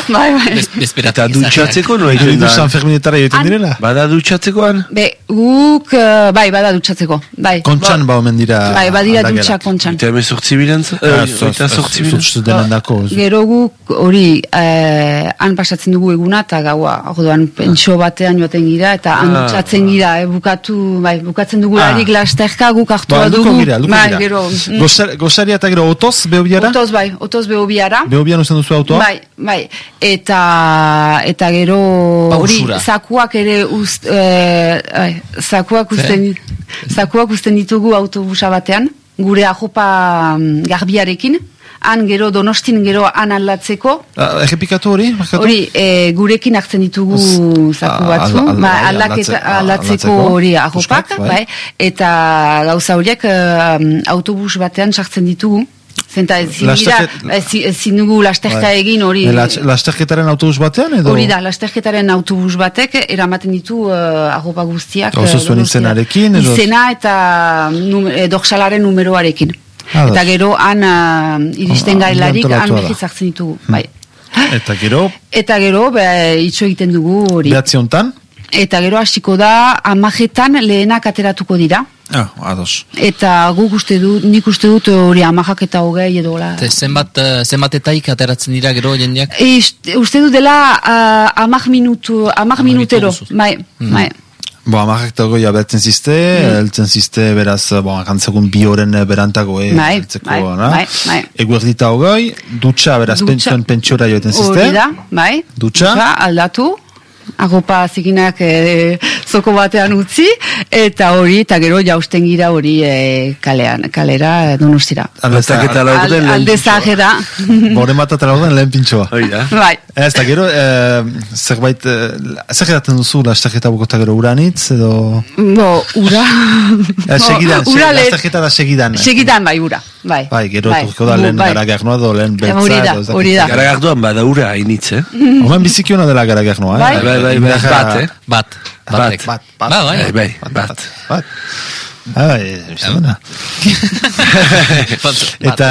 bai, bai. Bez, bezperatik. Eta dutxatzeko no Jari egiten du da. San Ferminetara joiten Han- direla? Bada dutxatzekoan? Be, guk, eh, bai, bada dutxatzeko, bai. Kontxan ba omen dira Bai, badira dutxa kontxan. Eta hemen sortzi bilantza? Ah, Eta sortzi bilantza? Zutz denen dako. Gero guk hori, eh, han pasatzen dugu eguna eta gaua, orduan pentso batean joaten gira eta han Ah. dutxatzen gira, eh, bukatu, bai, bukatzen dugu Ah. larik lasterka guk hartu Ba, dugu. gira, bai, gira. gero, mm, Gozar- Gozaria eta gero otoz, behobiara? otoz bai, otoz behobiara. Behobian usten duzu autoa? Bai, bai, eta eta gero hori Pausura. Zakuak ere eh, ai, zakuak usten zakuak usten ditugu autobusa batean, gure ajopa mm, garbiarekin, han gero donostin gero han aldatzeko, Ah, Errepikatu hori? hori e, gurekin hartzen ditugu zaku a- batzu, al- al- ba, bai, aldatze- aldatzeko aldatzeko, hori puskak, bai. bai, eta gauza horiek eh, autobus batean sartzen ditugu, Zenta ezin Lasterket- dugu lasterka Bai. egin hori. E, las- Lasterketaren autobus batean edo? Hori da, lasterketaren autobus batek eramaten ditu uh, arropa guztiak. Gauza eh, zuen izenarekin, edo- Izena eta num, eh, dorsalaren numeroarekin. Ah, eta gero han uh, iristen Ah, gailarik han behiz hartzen ditugu. Bai. Eta gero, Eta gero, be, itxo egiten dugu hori. behatzi hontan? Eta gero hasiko da, amajetan lehenak ateratuko dira. Ah, ados. Eta guk uste dut, nik uste dut hori amajak eta hogei edo la. Te zenbat, eh, zenbatetaik ateratzen dira gero jendeak? E, uste dut dela uh, amak minutu, amak Hamar minutero. minutu guzuz. Bai, bai. Bo, amarrak eta goi abetzen zizte, Mm. eltzen zizte, beraz, bo, akantzegun bi horen eh, berantago, eh, Bai, heltzeko, bai, na? bai, bai. Eguerdita hogei, dutxa, beraz, Dutxa. pentsiora joeten zizte. Hori da, bai. Dutxa? aldatu. Agopa zikinak e, zoko batean utzi, eta hori, eta gero jausten gira hori e, kalean, kalera, e, donostira. Aldatak [laughs] eta laurden Al, lehen alde pintxoa. zahera. Boren bat atara den lehen pintxoa. Hoi da. bai. Ez, eta gero, eh, zerbait, eh, zer edaten duzu, lastaketa bukota gero uranitz, edo... Bo, ura. Eh, segidan, ura se, lehen- lastaketa da segidan. Segidan bai, ura. Bai, Bai, gero etorriko da lehen bai. garagarnoa edo lehen beltza. Hori da, hori da. Garagarduan bada ura hainitz, eh? Omen biziki hona dela garagarnoa, eh? Bai. Bai, bai, bai, bat, eh? Bat. Batek. Bat, bat. Ba, bai. Bai, bai, bat. Bat. Ah, bai. [laughs] Bat. Eta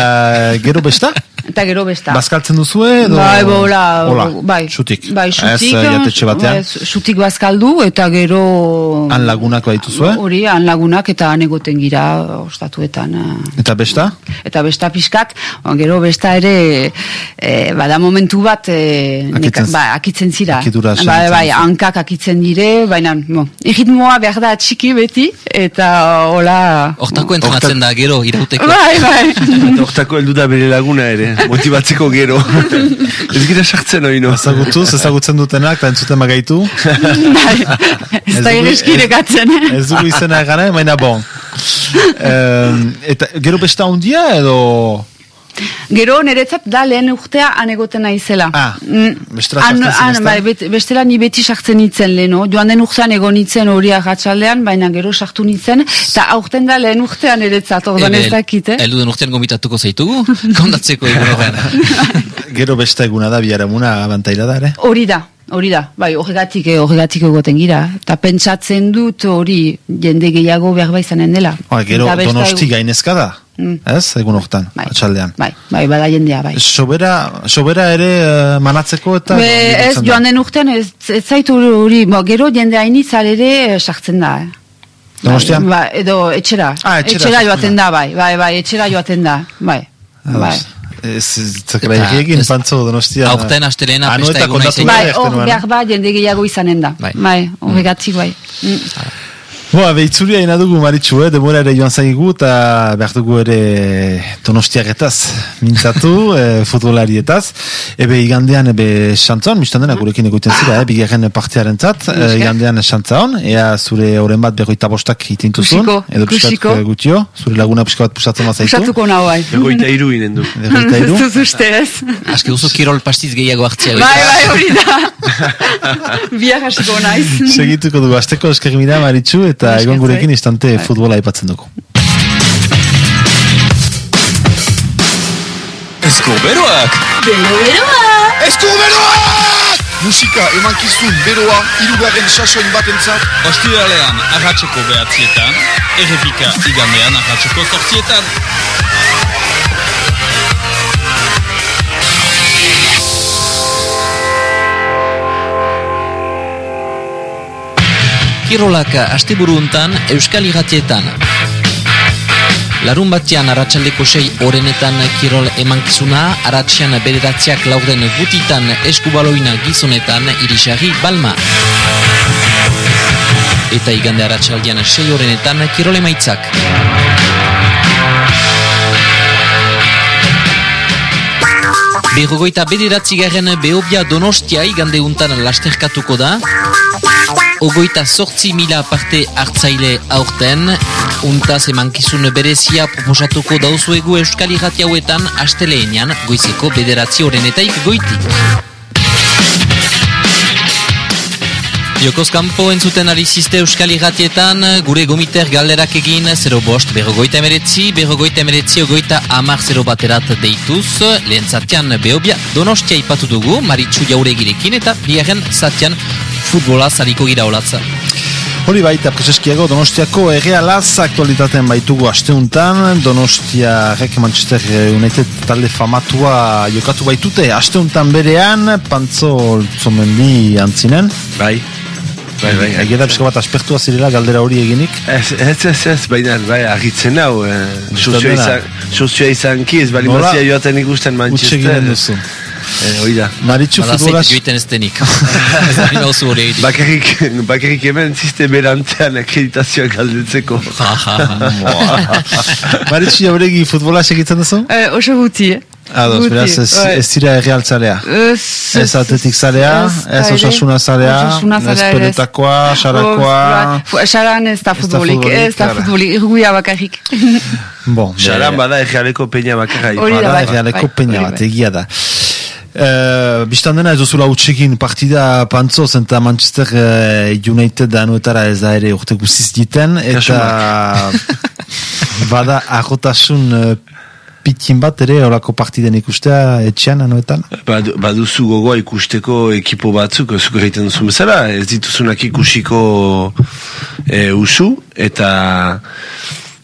gero besta? Eta gero besta. Bazkaltzen duzue edo? Bai, bola, Hola, bai. Xutik. Bai, xutik. Ez, eh, jatetxe batean. Bai, xutik bazkaldu eta gero... Han lagunak baituzue? Hori, han lagunak eta han egoten gira ostatuetan. eh. Eta besta? Eta besta pixkat, gero besta ere, e, bada momentu bat, e, Akitzen- ba, akitzen zira. Akitura Bai, bai, duzu. hankak akitzen dire, baina, bon, erritmoa behar da txiki beti, eta hola... Hortako entrenatzen da gero irauteko. Bai, bai. [laughs] Hortako heldu da bere laguna ere, motibatzeko gero. [laughs] Ez gira sartzen hori no. Ezagutuz, ezagutzen dutenak, eta entzuten magaitu. [laughs] bai. Ez da ireskirek atzen. Ez dugu izena egana, baina bon. [laughs] Em, eta gero besta hundia edo... Gero niretzat da lehen urtea han egoten naizela. Ah, Mm. bestela han, zinezten? bai, bet- bestela ni beti sartzen nitzen leheno. Joan den urtean egon nitzen hori agatxaldean, baina gero sartu nitzen, eta aurten da lehen urtean niretzat, ordan ez dakit, eh? Eldu den urtean gomitatuko zaitugu, [laughs] kondatzeko egun horrean. [laughs] Gero besta eguna da, biharamuna abantaila da, ere? Hori da, hori da, bai, horregatik, eh, horregatik egoten gira. Eta pentsatzen dut hori jende gehiago behar bai izanen dela. Ba, gero beste donosti gainezka da, Mm. ez? Egun hortan, Bai, atxaldean. Bai, bai, bada jendea, bai. Sobera, sobera ere eh, manatzeko eta... Be, ez, da. joan den urtean, ez, ez zaitu hori, gero jende hainitzal ere eh, sartzen da, eh? Donostian? Ba, edo etxera. Ah, etxera sartzen joaten da. bai, bai, bai, etxera joaten da, bai. bai. Ez, zakara Eta egin, pantzo donostia... Aurten astelehena Ano festa eta eguna kontatu izan. nahi Bai, hor nuen, behar ba, jende gehiago izanen da. Bai. Bai, horregatik bai. Boa, behitzuria ina dugu maritxu, eh? demora ere joan zaigu eta behar dugu ere donostiagetaz mintzatu, [laughs] eh, futbolarietaz. Ebe igandean, ebe xantzon, mistan dena gurekin egoiten zira, eh? bigarren partearen zat, eh, Esker. igandean xantzaon, ea zure oren bat berroita bostak itintuzun, Kusiko, edo piskat kusiko. eh, gutio, zure laguna piskat bat pusatzen mazaitu. Usatuko nahu, bai. Egoita iru inen du. Berroita iru. Zuz [laughs] uste ez. Aski duzu kirol pastiz gehiago hartzia. Bai, bai, hori da. [laughs] Biak hasiko naiz. Segituko dugu, azteko esker mira maritxu, eta Esker egon gurekin instante Bai. futbola aipatzen dugu. Eskuberoak! Eskuberoak! Musika emankizun beroa, irugarren sasoin batentzat, Ostiralean arratseko behatzietan, errepika igandean arratseko zortzietan. Kirolak asteburu untan Euskal Iratietan. Larun batean arratsaldeko sei orenetan kirol emankizuna, arratxean bederatziak laurden gutitan eskubaloina gizonetan irisari balma. Eta igande arratsaldean sei orenetan kirol emaitzak. Berrogoita bederatzigarren Beobia Donostia igande untan lasterkatuko da. Ogoita sortzi mila parte hartzaile aurten, untaz emankizun berezia proposatuko dauzuegu Euskal Irrati hauetan asteleenean goizeko bederatzi horrenetaik goitik. Jokoz kanpo entzuten ari ziste Euskal Irratietan, gure gomiter galderak egin 0 bost, berrogoita emeretzi, berrogoita emeretzi, ogoita amar 0 baterat deituz, lehen zatian Beobia Donostia ipatu dugu, Maritxu jauregirekin eta bigarren zatian futbola zariko gira olatza. Hori baita preseskiago Donostiako errealaz aktualitatean baitugu asteuntan Donostia rek Manchester United talde famatua jokatu baitute asteuntan berean. Pantzo Zomendi antzinen. Bai, bai, bai. Egia da pixka bat aspertua zirela galdera hori eginik. Ez, ez, ez, ez, baina, bai, argitzen hau, eh, sozioa izan, sozioa izan ki, ez bali mazia joaten ikusten Manchester. egiten duzu Eh, hoi da. Maritxu Bada futbolaz joiten ez denik. [laughs] Bakarrik, bakarrik hemen ziste berantean akreditazioa galdetzeko. [laughs] Maritxu jauregi futbolaz egiten duzu? Eh, oso guti, eh? Ados, Guti, beraz, ez, bai. ez dira errealtzalea Ez, Ez atletik zalea, ez osasuna zalea, ez zalea peletakoa, xarakoa fu- Xaran ez da futbolik, ez da futbolik, irguia bakarrik. Bon, Xaran bada egealeko peña bakarra. Bada, bai, errealeko bai, peña hori bat, egia da. Uh, Bistan dena ez duzula utxekin partida pantzoz eta Manchester uh, United anuetara ez da ere urte guziz diten eta [laughs] bada agotasun uh, pitin bat ere horako partiden ikustea etxean anuetan Bad, baduzu gogoa ikusteko ekipo batzuk, zuk egiten duzu bezala, ez dituzunak ikusiko e, usu, eta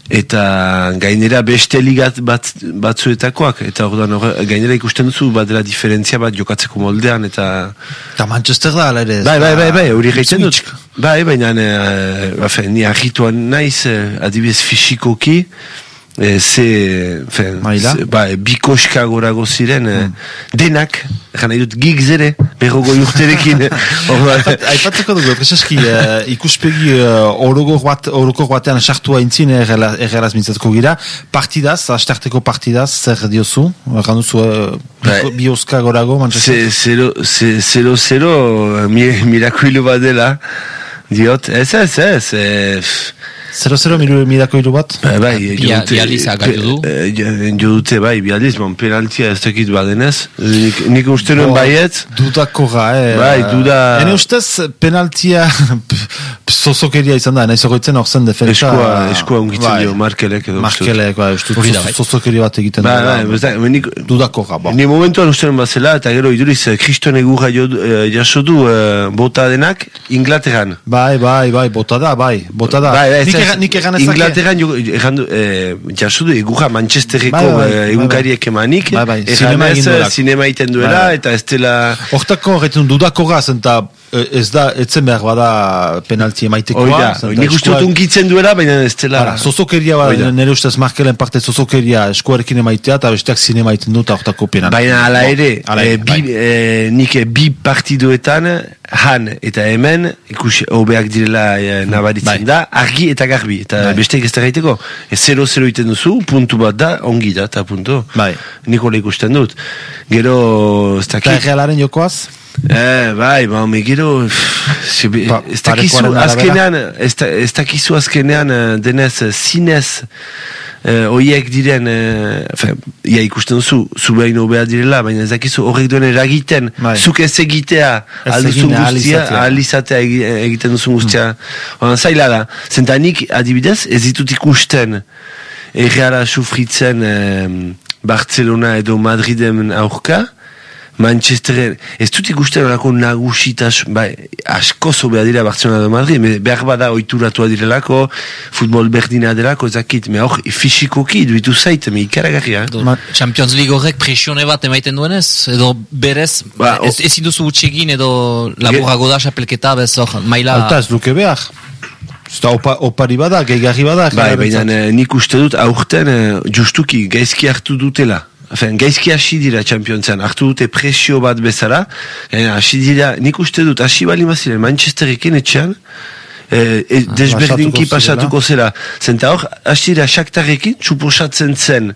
eta gainera beste ligat bat, batzuetakoak, eta orduan hor- gainera ikusten duzu bat dela diferentzia bat jokatzeko moldean, eta Eta Manchester da, ala ere. bai, bai, bai, bai, hori gaiten dut. Bai, baina e, ni agituan naiz, eh, adibidez fisikoki, e, ze, fe, Maila? ze, ba, bikoska gorago ziren, eh, denak, jan nahi dut gigs ere, berrogo urterekin, eh, [laughs] [laughs] orduan, Aipat- Aipatzeko dugu, prezeski, uh, ikuspegi uh, orokor bat, orokor batean sartua intzin ergeraz mintzatuko gira. Partidaz, astarteko partidaz, zer diozu? Duzu, uh, Bai. bi oska gorago? Ze- zero, ze- zero, zero, mi, mirakuilu bat dela, diot, ez, ez, ez, e, pff, 0-0 miru, mirako hiru bat? Ba, bai, Bi- jo dute- bi aldiz agaitu du. jo dute, bai, bi aldiz, bon, penaltia ez dakit badenez. Nik, nik uste nuen baiet, Dudako ga, eh? Bai, duda- Hene ustez, penaltia zozokeria izan da, nahi zogoitzen hor zen defensa. eskua, eskua ungitzen bai. dio, markelek edo. Markelek, bai, uste da, bai. zozokeria bat egiten Ba, bai, ez da, nik, Dudako ga. Ni momentuan uste nuen bazela, eta gero iduriz, eh, kriston egurra jo, eh, jaso du eh, bota denak Inglaterran. Bai, bai, bai, bota da, bai, bota da. Bai, bai, nik, ez- egan, nik egan ezake. Inglaterran jo- egan du, eh, jaso du egurra Manchesterreko Bai, bai, bai, eh, bai, egunkariek emanik. Bai, bai, zinema ez, egin duelako. Zinema egiten duela, Bai. eta ez dela... Hortako horretzen dudako gaz, eta eh, ez da, etzen behar bada penalti emaitekoa. Hoi da, zenta nik uste dut unkitzen duela, baina ez dela... Bara, zozokeria bada, da. nire ustez markelen parte zozokeria eskuarekin emaitea, eta besteak zinema egiten dut hortako penalti. Baina ala ere, hala eh, ere, bi, eh, nik eh, bi partidoetan, han eta hemen, ikus hobeak direla eh, nabaritzen Bai. da, argi eta garbi. Eta Bai. besteik ez da gaiteko, 0-0 iten duzu, puntu bat da, ongi da, eta puntu. Bai. Nik hola ikusten dut. Gero, ez Eta dakit, errealaren jokoaz? Eh, bai, ba, gero, pff, zibi- Pa- ez dakizu azkenean, ez da- ez dakizu azkenean eh, denez, eh, zinez, eh, oiek diren, eh, ia ikusten duzu, zu behin hobea direla, baina ez dakizu horrek duen eragiten, Bai. zuk ez egitea, alduzun guztia, izatea. ahal izatea egi- egiten duzun guztia. Mm. zaila da, zentanik adibidez, ez ditut ikusten, erreala sufritzen eh, Barcelona edo Madriden aurka, Manchesteren, ez dut ikusten horako nagusitas, bai, asko zobea dira Barcelona edo Madrid, me- behar bada oituratua direlako, futbol berdina delako, ezakit, me hor, fisikoki duitu zait, me ikaragarria. Ma- Champions League horrek presione bat emaiten duenez, edo berez, Ba, o- ez, ezin duzu utxegin edo laburrago da xapelketa, bez hor, maila... Alta ez luke behar. Eta opa, opari bada, gehigarri bada. Bai, baina eh, nik uste dut aurten eh, justuki gaizki hartu dutela. Afen, gaizki hasi dira Championsean, hartu dute presio bat bezala, eh, hasi dira, nik uste dut hasi bali maziren Manchesterrekin etxean, eh, e, desberdinki pasatuko zela. Zenta hor, hasi dira Shakhtarekin, suposatzen zen,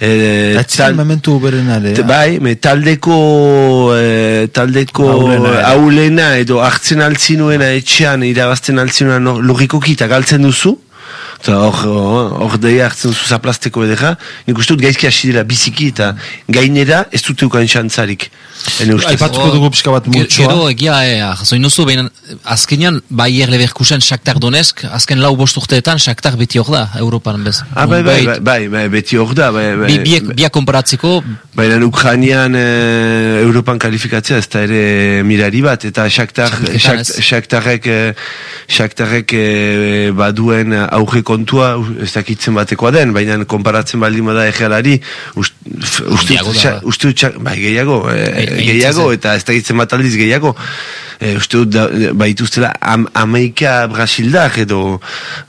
eh, Ez ziren momentu berenare. Te- Bai, me taldeko eh, taldeko aulena edo hartzen altzinuena etxean irabazten altzinuena logikoki eta galtzen duzu eta hor, hor deia hartzen duzu zaplasteko edera nik uste dut gaizki hasi dira biziki eta gainera ez dute ukan xantzarik Aipatuko dugu pixka bat multsoa. Gero egia, eh, jasoin duzu, baina azkenean Bayer Leverkusen Shakhtar Donetsk, azken lau bost urteetan Shakhtar beti hor da, Europan bez. Ah, bai, bai, bai, bai, bai, beti hor da bai, bai, Bi, biak konparatzeko, Baina Ukrainian eh, Europan kalifikatzea ez da ere mirari bat eta Shakhtar eh, Shakhtarrek eh, baduen aurre kontua ez dakitzen batekoa den baina konparatzen baldin bada egealari uste dut bai gehiago eh, Bai, gehiago eta ez dakitzen bat aldiz gehiago. Eh, uste dut baituztela am, Amerika Brasildar edo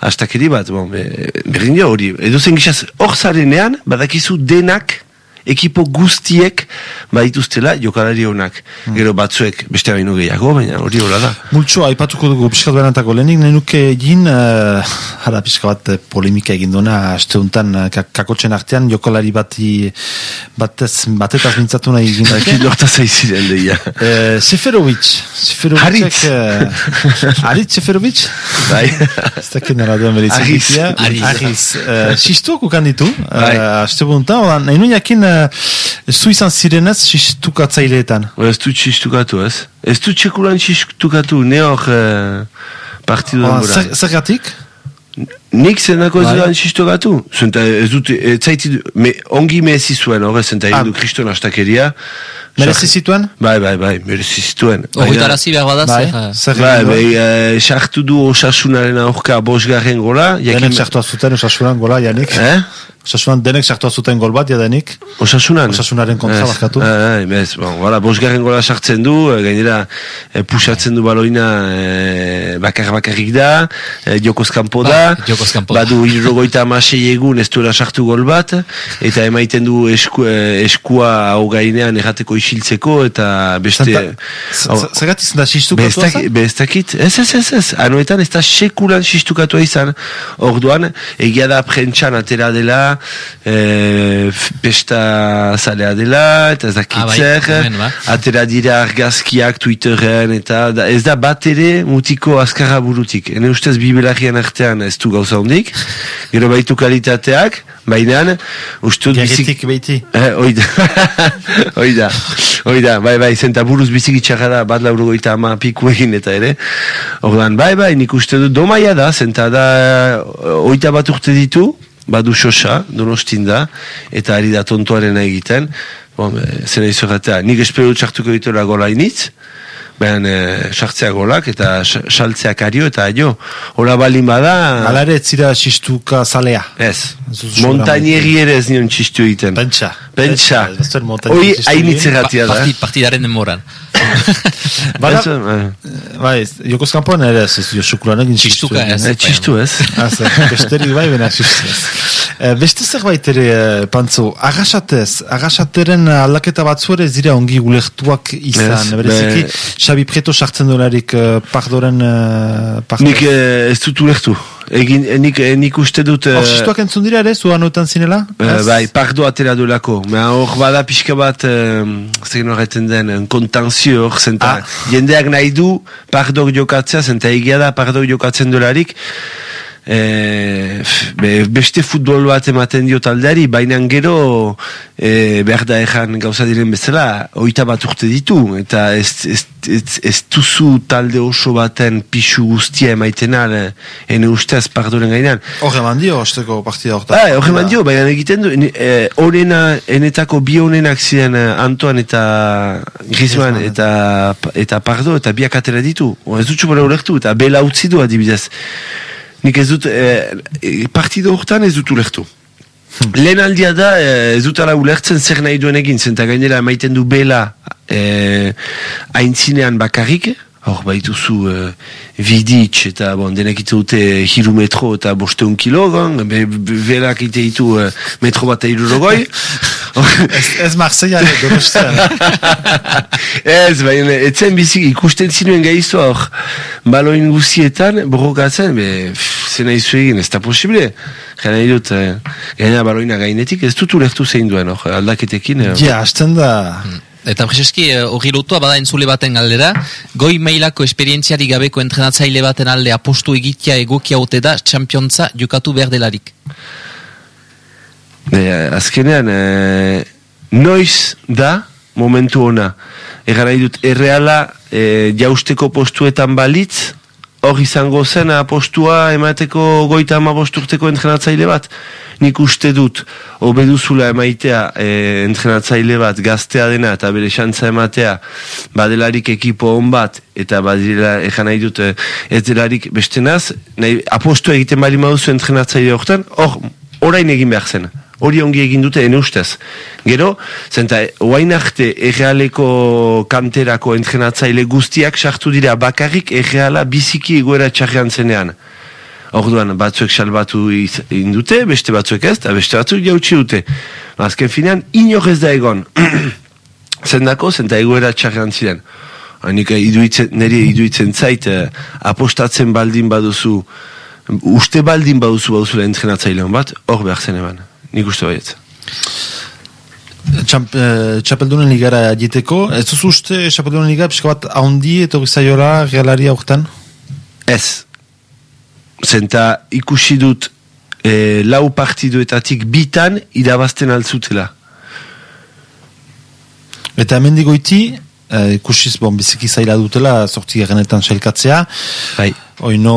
astakeri bat bon, be, berdin dio hori edo zen gizaz hor zarenean badakizu denak ekipo guztiek baituztela jokalari honak. Gero batzuek beste baino gehiago, baina hori hola da. Multsoa, aipatuko dugu pixkat berantako lehenik, nahi nuke egin, uh, hara pixka bat eh, polemika egin duena, asteuntan uh, kakotxen artean, jokolari bati batez, batetaz mintzatu nahi egin dake. lorta zaiziren deia. Eh, Seferovic. Seferovic. Haritz. Haritz Seferovic? Bai. Ez dakit nara duen beritzen. Haritz. Haritz. Haritz. Uh, Sistuak ukan ditu. Bai. Uh, Aste nahi nuen jakin zu izan zirenez sistukatzaileetan. Ez dut txistukatu, ez? Ez dut txekulan txistukatu, ne hor eh, partidu zer- Zergatik? Nik zendako ez Bai. dudan sistogatu. Zenta ez dut, ez zaiti, me, ongi mehezi zuen, horre, zenta Ah. egin du kriston astakeria. Merezi zituen? Bai, bai, bai, merezi zituen. Horretarazi behar bada, Bai, zer, eh, Bai, bai, sartu du osasunaren aurka bosgarren gola. Denek jakin- sartua zuten osasunan gola, janik. Eh? Osasunan denek sartua zuten gol bat, jadanik. Osasunan? Osasunaren kontra eh, eh, ez, bon, voilà, bosgarren gola sartzen du, eh, gainera eh, pusatzen du baloina eh, bakar bakarrik da, jokoz kanpo da, Bai, jokoz kanpo da. badu irrogoita amasei egun ez duela sartu gol bat, eta emaiten du esku, eskua hau gainean errateko isiltzeko, eta beste... Zergatik zen da Be, ez sistukatu dakit- be, ez ez, ez, ez, anoetan ez da sekulan sistukatua izan, orduan, egia da prentxan atera dela, e, pesta zalea dela, eta ez dakit Ah, bai, zer, ba. atera dira argazkiak Twitteren, eta da, ez da bat ere mutiko azkarra burutik. Ene ustez bibelagian artean ez du gauza hondik, gero baitu kalitateak, baina, uste dut bizik- behiti. Eh, oida, [laughs] oida, oida, bai, bai, zenta buruz biziki txarra da, bat laurogoita ama piku egin eta ere. Ordan, bai, bai, nik uste dut domaia da, zenta da, oita bat urte ditu, badu xosa, donostin da, eta ari da tontoaren egiten. Bon, eh, zena izoratea, nik espero dut sartuko dituela gola initz, Behan, e, sartzea golak eta sa- saltzea kario eta aio. Hola balin bada... Hala ere, ez zira sistuka zalea. Ez. Montañeri ere ez nion txistu egiten. Pentsa. Pentsa. Hoi txistu hain egin. itzerratia da. parti, partidaren demoran. [laughs] Bada, eh, bai, jokoz kanpoan ere ez, ez josukulanek Txistuka ez. eh, txistu ez. Ah, besterik bai, bena txistu ez. Eh, beste zerbait ere, eh, pantzo, agasatez, agasateren aldaketa batzu ere ez dira ongi ulertuak izan, Ez, bereziki, be- Xabi Prieto sartzen duelarik uh, pardoren uh, pardo. Nik eh, ez dut ulertu. Egin, eh, nik, eh, nik uste dut... eh, Hor sistuak entzun dira ere, zuan otan zinela? eh, Ez? bai, pardo atera duelako. Mea hor bada pixka bat, eh, zein horretzen den, en kontanzio hor, zenta Ah. jendeak nahi du pardok jokatzea, zenta egia da pardok jokatzen duelarik, E, be, beste futbol bat ematen dio taldeari, baina gero e, behar da ejan gauza diren bezala, oita bat urte ditu, eta ez, ez, ez, ez duzu talde oso baten pixu guztia emaiten al, ene ustez pardoren gainean. Hor eman dio, osteko partida horta. Ba, hori eman dio, baina egiten du, ni- eh, onena, enetako bi onenak ziren eh, Antoan eta Griezmann Griezmann, eta, eta Pardo eta biak atera ditu. O, ez dut txubola ulertu eta bela utzi du adibidez. Nik ez dut, eh, eh, partido hortan ez dut ulertu. Lehen aldia da, eh, ez dut ala ulertzen zer nahi duen egin, zenta gainera emaiten du bela eh, aintzinean bakarrik, hor baituzu eh, Vidic eta bon, denek ite dute hiru metro eta bosteun kilo, gon, be, be, belak ite ditu eh, metro bat eirurogoi. [laughs] Ez, ez Marseilla, ere, donostian. [laughs] ez, baina, etzen bizik ikusten zinuen gaizu hor, baloin guzietan, borrokatzen, be, pff, zena izu egin, ez da posible. Gana idut, eh, gaina baloina gainetik, ez dut ulertu zein duen, hor, aldaketekin. Eh, Ja, hasten da... Eta prezeski eh, hori lotua bada entzule baten galdera, goi mailako esperientziari gabeko entrenatzaile baten alde apostu egitea egokia ote da txampiontza jokatu behar delarik. Be, azkenean, e, noiz da momentu ona. Egan nahi dut, erreala e, jausteko postuetan balitz, hor izango zen apostua emateko goita ama posturteko entrenatzaile bat. Nik uste dut, obeduzula emaitea e, entrenatzaile bat gaztea dena eta bere xantza ematea badelarik ekipo on bat eta badela egan nahi dut e, ez delarik bestenaz, nahi, apostu egiten bali maduzu entrenatzaile horretan, hor, orain egin behar zen. Hori ongi egin dute ene ustez. Gero, zenta, oain arte errealeko kanterako entrenatzaile guztiak sartu dira bakarrik erreala biziki egoera txarrean zenean. Orduan, batzuek salbatu iz- egin dute, beste batzuek ez, eta beste batzuek jautsi dute. Azken finean, inor ez da egon. [clears throat] Zendako, zenta egoera txarrean ziren. Hanik iduitzen, niri iduitzen zait, eh, apostatzen baldin baduzu, uste baldin baduzu baduzula entrenatzailean bat, hor behar zen eban. Nik uste baiet. Txamp, eh, Txapeldunen ligara jiteko, ez duzu uste Txapeldunen liga pixka bat haundi etorri zaiola realari aurten? Ez. Zenta ikusi dut eh, lau partiduetatik bitan irabazten altzutela. Eta hemen digoiti, eh, ikusiz bon, biziki zaila dutela, sortzi egenetan sailkatzea, Bai. oino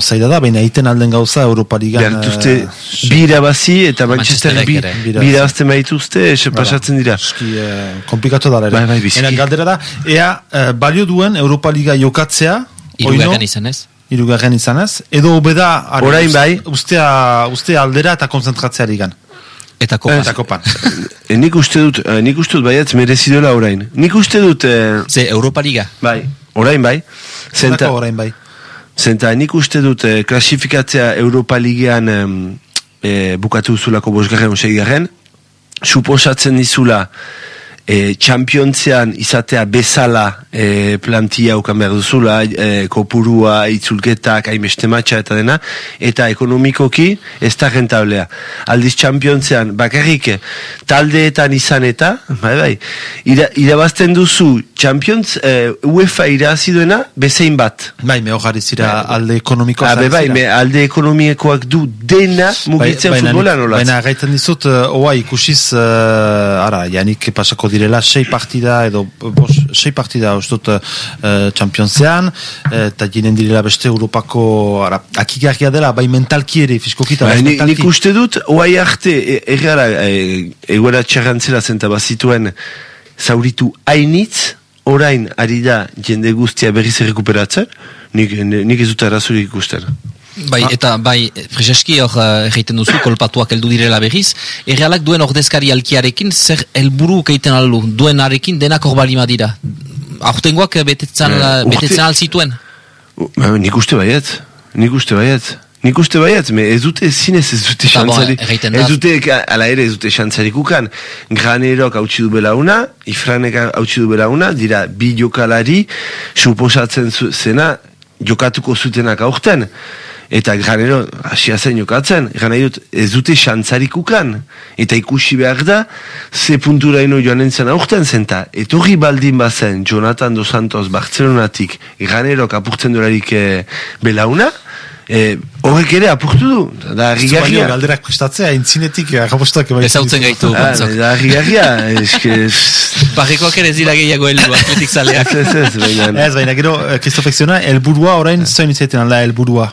zaila da, baina egiten alden gauza Europa Ligan... Behar dituzte eh, bi irabazi eta Manchester bi. Bi irabazten baituzte, pasatzen dira. Eski, eh, komplikatu da, ere. Bai, bai. Ena galdera da, ea, eh, balio duen Europa Liga jokatzea, Irugarren izan ez? irugarren izanez, edo obeda... ari, Orain bai. Ustea, ustea aldera eta konzentratzeari gan. Eta kopa. Eta kopan. E, nik uste dut, eh, nik uste dut baiatz merezi duela orain. Nik uste dut, eh, Ze Europa Liga. bai, orain bai. Zenta, Zentako orain bai. zenta nik uste dut eh, klasifikatzea Europa Ligean eh, bukatu zulako bosgarren oseigarren, suposatzen dizula e, Championsean izatea bezala e, plantia ukan behar duzula, e, kopurua, itzulketak, hainbeste matxa eta dena, eta ekonomikoki ez da rentablea. Aldiz Championsean bakarrik taldeetan izan eta, bai bai, ira, irabazten duzu Champions e, UEFA irazi duena bezein bat. Bai, me hojari zira alde ekonomiko Ah, be, bai, zira. me alde ekonomiekoak du dena mugitzen baina, futbolan nola. Baina gaiten dizut, oa ikusiz, uh, ara, janik pasako direla, sei partida, edo, bos, sei partida, ustut, uh, Championsean, eh, eta jinen direla beste Europako, ara, akigarria dela, bai mentalki ere, fiskokita, Ba, bai ni, nik uste dut, oai arte, e, errara, e, egoera txarrantzela zenta bazituen zauritu hainitz, orain ari da jende guztia berriz errekuperatzen, nik, nik ez dut arazurik ikusten. Bai, eta bai, Freseski hor uh, egiten duzu, kolpatuak heldu direla berriz, errealak duen ordezkari alkiarekin, zer helburu keiten aldu, duenarekin denak hor balima dira. Aurtengoak eh, betetzen, Eh, betetzen alzituen. Ba, nik uste baiet, nik uste baiet. Nik uste baiet, me ez dute zinez ez dute Ba, bon. Ez dute, ala ere ez dute xantzarik ukan. Granerok hautsi du belauna, Ifranek hautsi du belauna, dira bi jokalari, suposatzen zena, jokatuko zutenak aurten. Eta granero, hasia zen jokatzen, gana dut, ez dute xantzarik ukan. Eta ikusi behar da, ze punturaino joan entzen aurten zenta. Etorri baldin bazen, Jonathan Dos Santos Barcelonatik, granero apurtzen dolarik eh, belauna, eh, horrek ere apurtu du. Da, Ez du balio, rigarria. galderak prestatzea, intzinetik, agapostak bai. Ez hautzen gaitu. Ah, batzuk. da, rigarria. Eske, [laughs] Barrekoak ere ez dira gehiago heldu [laughs] atletik zaleak. ez, ez, ez, baina. Ez, baina gero, eh, Kristofek ziona, helburua orain, zoin izaiten alda. Helburua,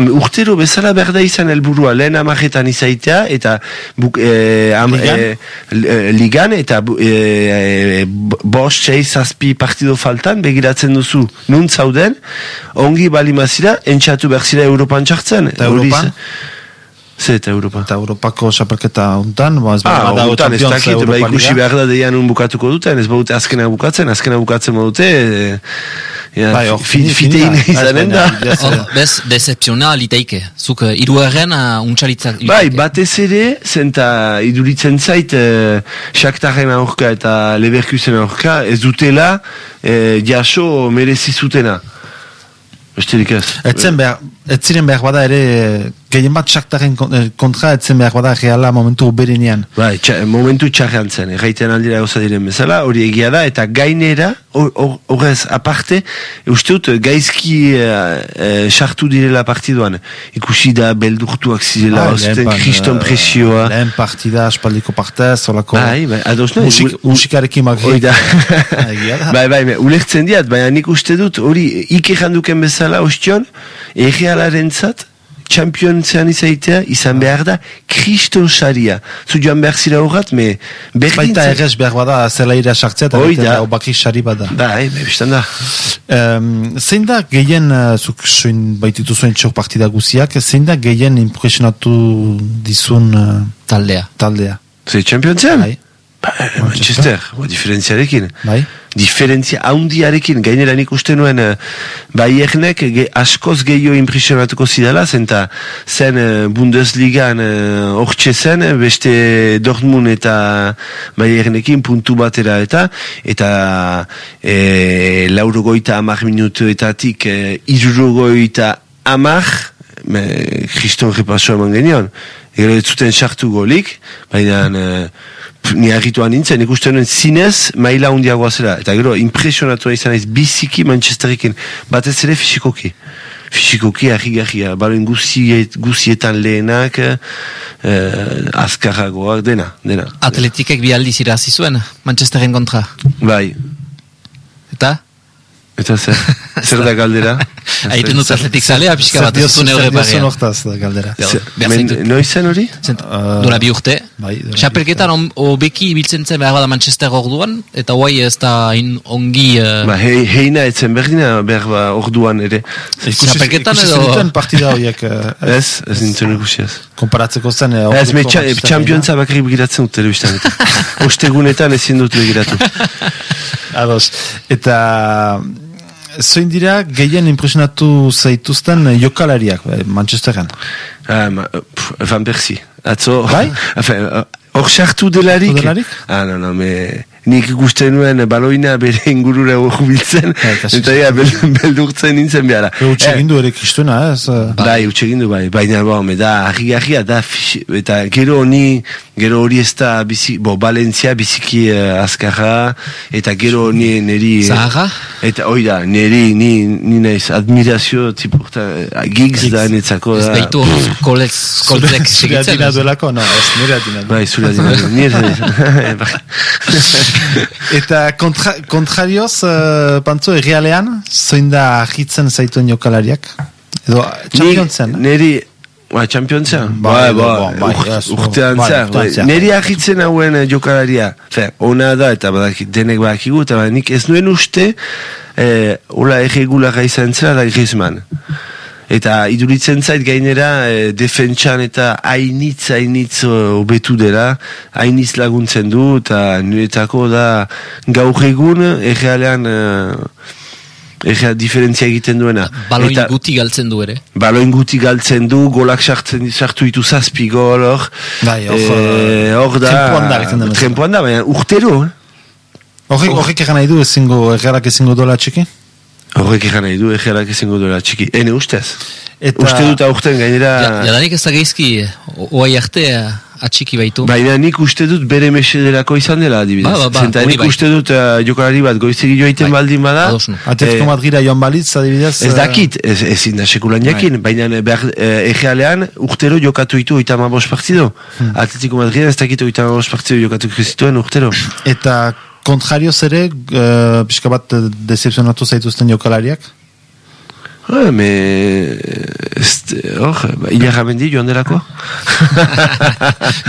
me- urtero bezala berda izan helburua lehen amajetan izaitea eta buk, eh, am, Ligan? eh, eh, ligan eta eh, eh, bo- bost, sei, zazpi partido faltan begiratzen duzu nun zauden ongi balimazira entxatu behar zira Europan txartzen Eta Europan? ze- eta Europa Eta Europako xapelketa untan, ba, ez Ah, badago honetan ez dakit, ba, ikusi behar da deian un bukatuko duten, ez baute azkena bukatzen, azkena bukatzen badute, e, ja, Bai, hor, fi, fini- fitein izanen da. Bez, decepziona liteike. Zuk, uh, irugarren uh, untxalitza Bai, batez ere, zenta iduritzen zait, e, Shakhtarren aurka eta Leverkusen aurka, ez dutela e, jaso merezi zutena. Besterik ez. Etzen behar, ez ziren behar bada ere, gehien bat saktaren kontra, etzen behar bada reala momentu berenean. Bai, txa, momentu txarrean zen, erraiten aldira gauza diren bezala, hori egia da, eta gainera, hor- hor- horrez aparte, uste dut, gaizki eh, eh, sartu direla partiduan. Ikusi da, beldurtuak zirela, lehen pan, kriston eh, presioa. Lehen partida, espaldiko partez, solako... Bai, bai, ados nahi, Musik, musikarekin Hoi magrik. da. [laughs] Egia da. bai, bai, bai, ulertzen diat, baina nik uste dut, hori, ikeran bezala, ostion, errealaren zat, Championsean izaitea, izan behar da, kriston saria. Zu joan behar zira horrat, me, berdin Baita errez behar bada zelaira sartzea, eta bete da. da, bakrik sari bada. Bai, bai, biztan da. Um, zein da gehien, uh, zuk soin baititu zuen txok partida guziak, zein da gehien impresionatu dizun uh, taldea. taldea? Ze Championsean? Bai. Ba, Manchester, ba, diferentziarekin. Bai? Diferentzia haundiarekin, gainera nik uste nuen uh, Bayernek ge, askoz gehiago impresionatuko zidala, zenta zen uh, Bundesligan ortsa zen, eh, beste Dortmund eta Bayernekin puntu batera eta eta e, laurogoita amak minutuetatik e, irurogoita amak kriston repaso eman genion. Gero ez zuten sartu golik, baina eh, pf, ni harrituan nintzen, ikusten nuen zinez maila hundiagoa zela. Eta gero impresionatu izan naiz biziki Manchesterikin, batez ere fisikoki. Fisikoki harri-garria, balen guziet, guzietan lehenak, eh, azkarragoak, dena, dena. Atletikek bi aldiz irazi zuen, Manchesteren kontra. Bai, Eta? eta zer. [laughs] [laughs] Zer da galdera? [laughs] Aiten dut atletik zalea, pixka bat, diozu- zuen eurre diozun barrean. hortaz, da galdera. Ja, Zer- behar men- zaitut. Noiz zen hori? Uh, Dura bi urte. bai, Txapelketan on- obeki ibiltzen zen behar bada Manchester orduan, eta guai ez da ongi... eh, Ba, he, heina etzen berdina, behar ba, orduan ere. Ikusi, Txapelketan ikusi edo- zenuten partida horiek eh, [laughs] Ez, ez nintzen ikusi ez. konparatzeko zen eh, Ez, me orduko txa- Manchester txampiontza bakarrik begiratzen dut telebistan. Ostegunetan ezin dut begiratu. Ados. Eta zoin dira gehien impresionatu zaituzten eh, jokalariak eh, Manchesteran. Ah, ma, pf, Van Persie. Atzo, Bai? [laughs] Hor sartu delarik. Delarik? Ah, no, no, me... Nik ikusten nuen baloina bere ingurura hubiltzen, Ja, eta ja, bel, beldurtzen nintzen behara. Utsi egin du ere kristuena, ez? Bai, utxe egin du bai, baina me da, argi da, eta gero honi, gero hori ez da, bizi, bo, Valencia biziki uh, azkarra, eta gero ni neri... Zaharra? Eta hoi da, neri, ni, ni naiz, admirazio, tipurta, gigs da, netzako Ez da. baitu kolez, kolzek Zure adina duelako, no, ez nire adina. Bai, zure adina, nire, [laughs] Eta kontra, kontrarioz, uh, pantzo, errealean, zoin da ahitzen zaituen jokalariak? Edo, txampiontzen? Neri, ba, txampiontzea? Bai, Bai, bai, bai, bai, urtean bai, zehar, bai. Neri ahitzen hauen eh, jokalaria, fe, ona da, eta badakit, denek badakigu, eta ba, nik ez nuen uste, eh, ola erregularra izan zela da Griezmann. Eta iduritzen zait gainera e, defentsan eta hainitz hainitz eh, hobetu dela, hainitz laguntzen du, eta niretako da gaur egun errealean Ega diferentzia egiten duena. Baloin Eta- guti galtzen du ere. Baloin guti galtzen du, golak sartzen sartu ditu zazpi gol, hor. Bai, hor, hor da. tempoan da. Tempoan da, baina urtero, eh? Horrek, horrek egan nahi du ezingo, errealak ezingo dola txiki? Horrek egan nahi du, egerak ezingo duela txiki. Ene ustez. Eta- Uste dut aurten gainera... Ja, jadanik ez da geizki, oai arte eh, atxiki baitu. Baina nik uste dut bere mesederako izan dela adibidez. Ba, ba, ba, Zenta nik bai. uste dut uh, jokalari bat goizegi joaiten Bai, baldin bada. Atletico eh, Madrida joan balitz, adibidez? Ez eh, dakit, ez, ezin da sekulan jakin, baina behar, eh, egealean urtero jokatu ditu oita mabos partido. Hmm. Atletico Madrid ez dakit oita mabos partido jokatu zituen urtero. Eta kontrarioz ere, uh, pixka bat eh, decepzionatu zaituzten jokalariak? Ah, me... Ez, hor, ba, Ilarra mendi joan delako?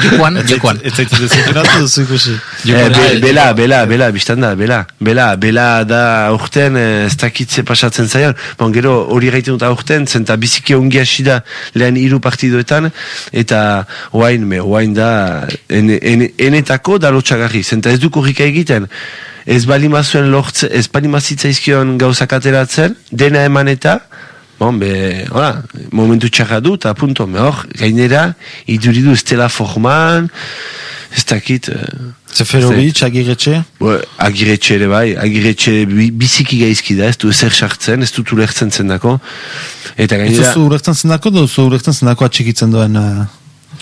Jokoan, jokoan. Ez zaitu decepzionatu duzu ikusi. Be, bela, bela, bela, biztan da, bela, bela, bela da aurten eh, ez dakitze pasatzen zaion, bon, gero hori gaiten dut aurten, zenta biziki ongi hasi da lehen hiru partidoetan, eta oain, me, oain da, en, en, enetako da lotxagarri, zenta ez du korrika egiten, ez balimazuen lortze, ez balimazitzaizkion gauzak ateratzen, dena eman eta, Bon, be, hola, momentu txarra du, eta punto, me hor, gainera, iduridu ez dela forman, ez dakit... eh, Zeferovic, agiretxe, Bo, agiretxe ere bai, agiretxe bi- biziki gaizki da, ez du ezer sartzen, ez dut ulertzen zendako. Eta ez gainera, duzu urektzen zendako, duzu urektzen zendako atxikitzen duen... Uh,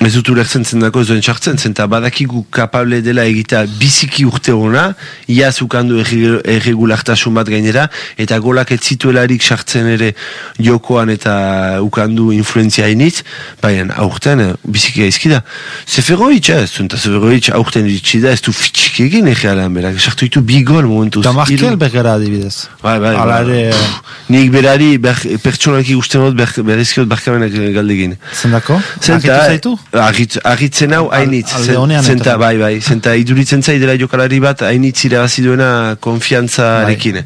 ez dut ulertzen zendako ez duen sartzen, zenta badakigu kapable dela egita biziki urte ona, iaz ukandu erre- erregulartasun bat gainera, eta golak ez zituelarik sartzen ere jokoan eta ukandu influenzia initz, baina aurten eh, biziki gaizki da. Seferovic, eh, ez zenta Seferovic aurten iritsi da, ez du fitxik egin egealan berak, sartu ditu bi gol momentu. eta Markel bergara adibidez. Bai, bai, bai. ere, Nik berari ber, pertsonalki usten dut ber, berezkiot barkamenak galdegin. zendako? Zenta, zaitu? Agit, agitzen hau hainitz. Zenta, bai, bai. Zenta, iduritzen zaidela jokalari bat hainitz irabazi duena konfiantzarekin.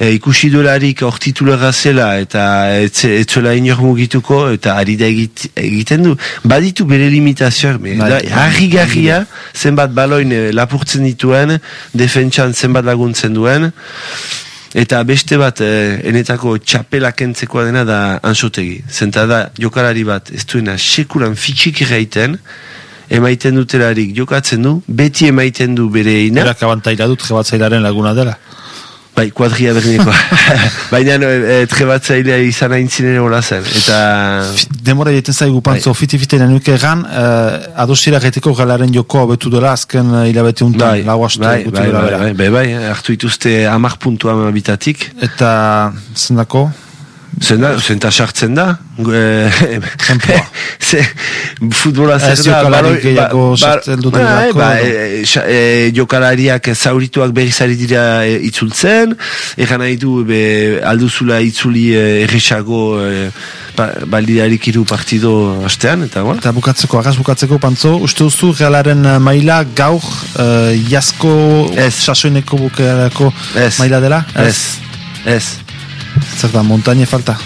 E, ikusi duelarik hor titulara zela eta etzuela inor mugituko eta ari da egit, egiten du. Baditu bere limitazioak. Bai, da, bai. harrigarria zenbat baloin eh, lapurtzen dituen, defentsan zenbat laguntzen duen. Eta beste bat, eh, enetako txapela kentzekoa dena da ansotegi. Zenta da, jokalari bat, ez duena sekulan fitxik erraiten, emaiten dutelarik jokatzen du, beti emaiten du bere eina, Berak abantaila dut jebatzailaren laguna dela. Bai, kuadria berdinekoa. [laughs] Baina e, trebatzailea izan aintzin ere hola zen. Eta... Demora egiten zaigu pantzo, fiti-fiti nuke egan, uh, adosira gaiteko galaren joko betu dela azken uh, hilabete untan, Bai, lau astu bai, gutu bai, dela bai, bera. bai, bai, bai, hartu dituzte amak puntua bitatik. Eta zendako, Zenda, zenta sartzen da. Eh, Tempoa. [laughs] Ze, futbola zer Ez da. jokalari baloi- gehiago ba- ba- sartzen delako, ba, edo? e, xa- e, jokalariak zaurituak berriz ari dira e, itzultzen, egan nahi du be, alduzula itzuli e, erresago e, ba, balidarik hiru partido astean, eta ba. Eta bukatzeko, agaz bukatzeko, pantzo, uste duzu realaren eh, maila gaur uh, jasko Ez. sasoineko bukerako Ez. maila dela? Ez, ez, Zer da, montañe falta?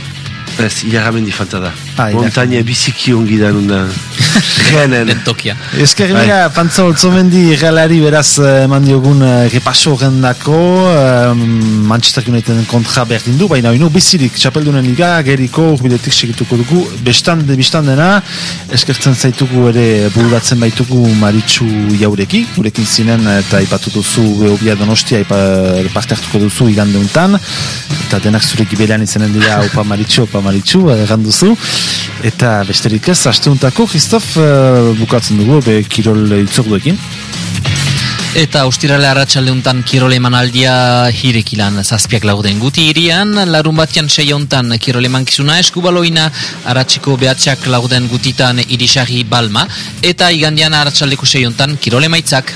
ez, iarramendi falta da. Ah, Montaña biziki ongi da nunda. [laughs] Genen. Den tokia. Esker Bai. mila, pantzo, otzomendi realari beraz eh, eman diogun uh, repaso horrendako uh, Manchester Uniteden kontra berdin du, baina oinu bizirik txapeldunen liga, geriko urbiletik segituko dugu, bestan, bestan dena, eskertzen zaitugu ere bururatzen baitugu Maritxu jaureki, gurekin zinen eta ipatu duzu Beobia Donostia ipa, parte hartuko duzu igande untan, eta denak zure gibelean izanen dira [laughs] opa Maritxu, opa Maritxu, erran duzu, eta besterik ez, asteuntako, Christof, eh, bukatzen dugu, be kirol itzorduekin. Eta ostirale arratsaldeuntan kirole emanaldia hirekilan zazpiak lauden guti irian, larun batian sei hontan kirole mankizuna eskubaloina, aratziko behatxak lauden gutitan irisari balma, eta igandian aratsaldeko sei hontan kirole maitzak.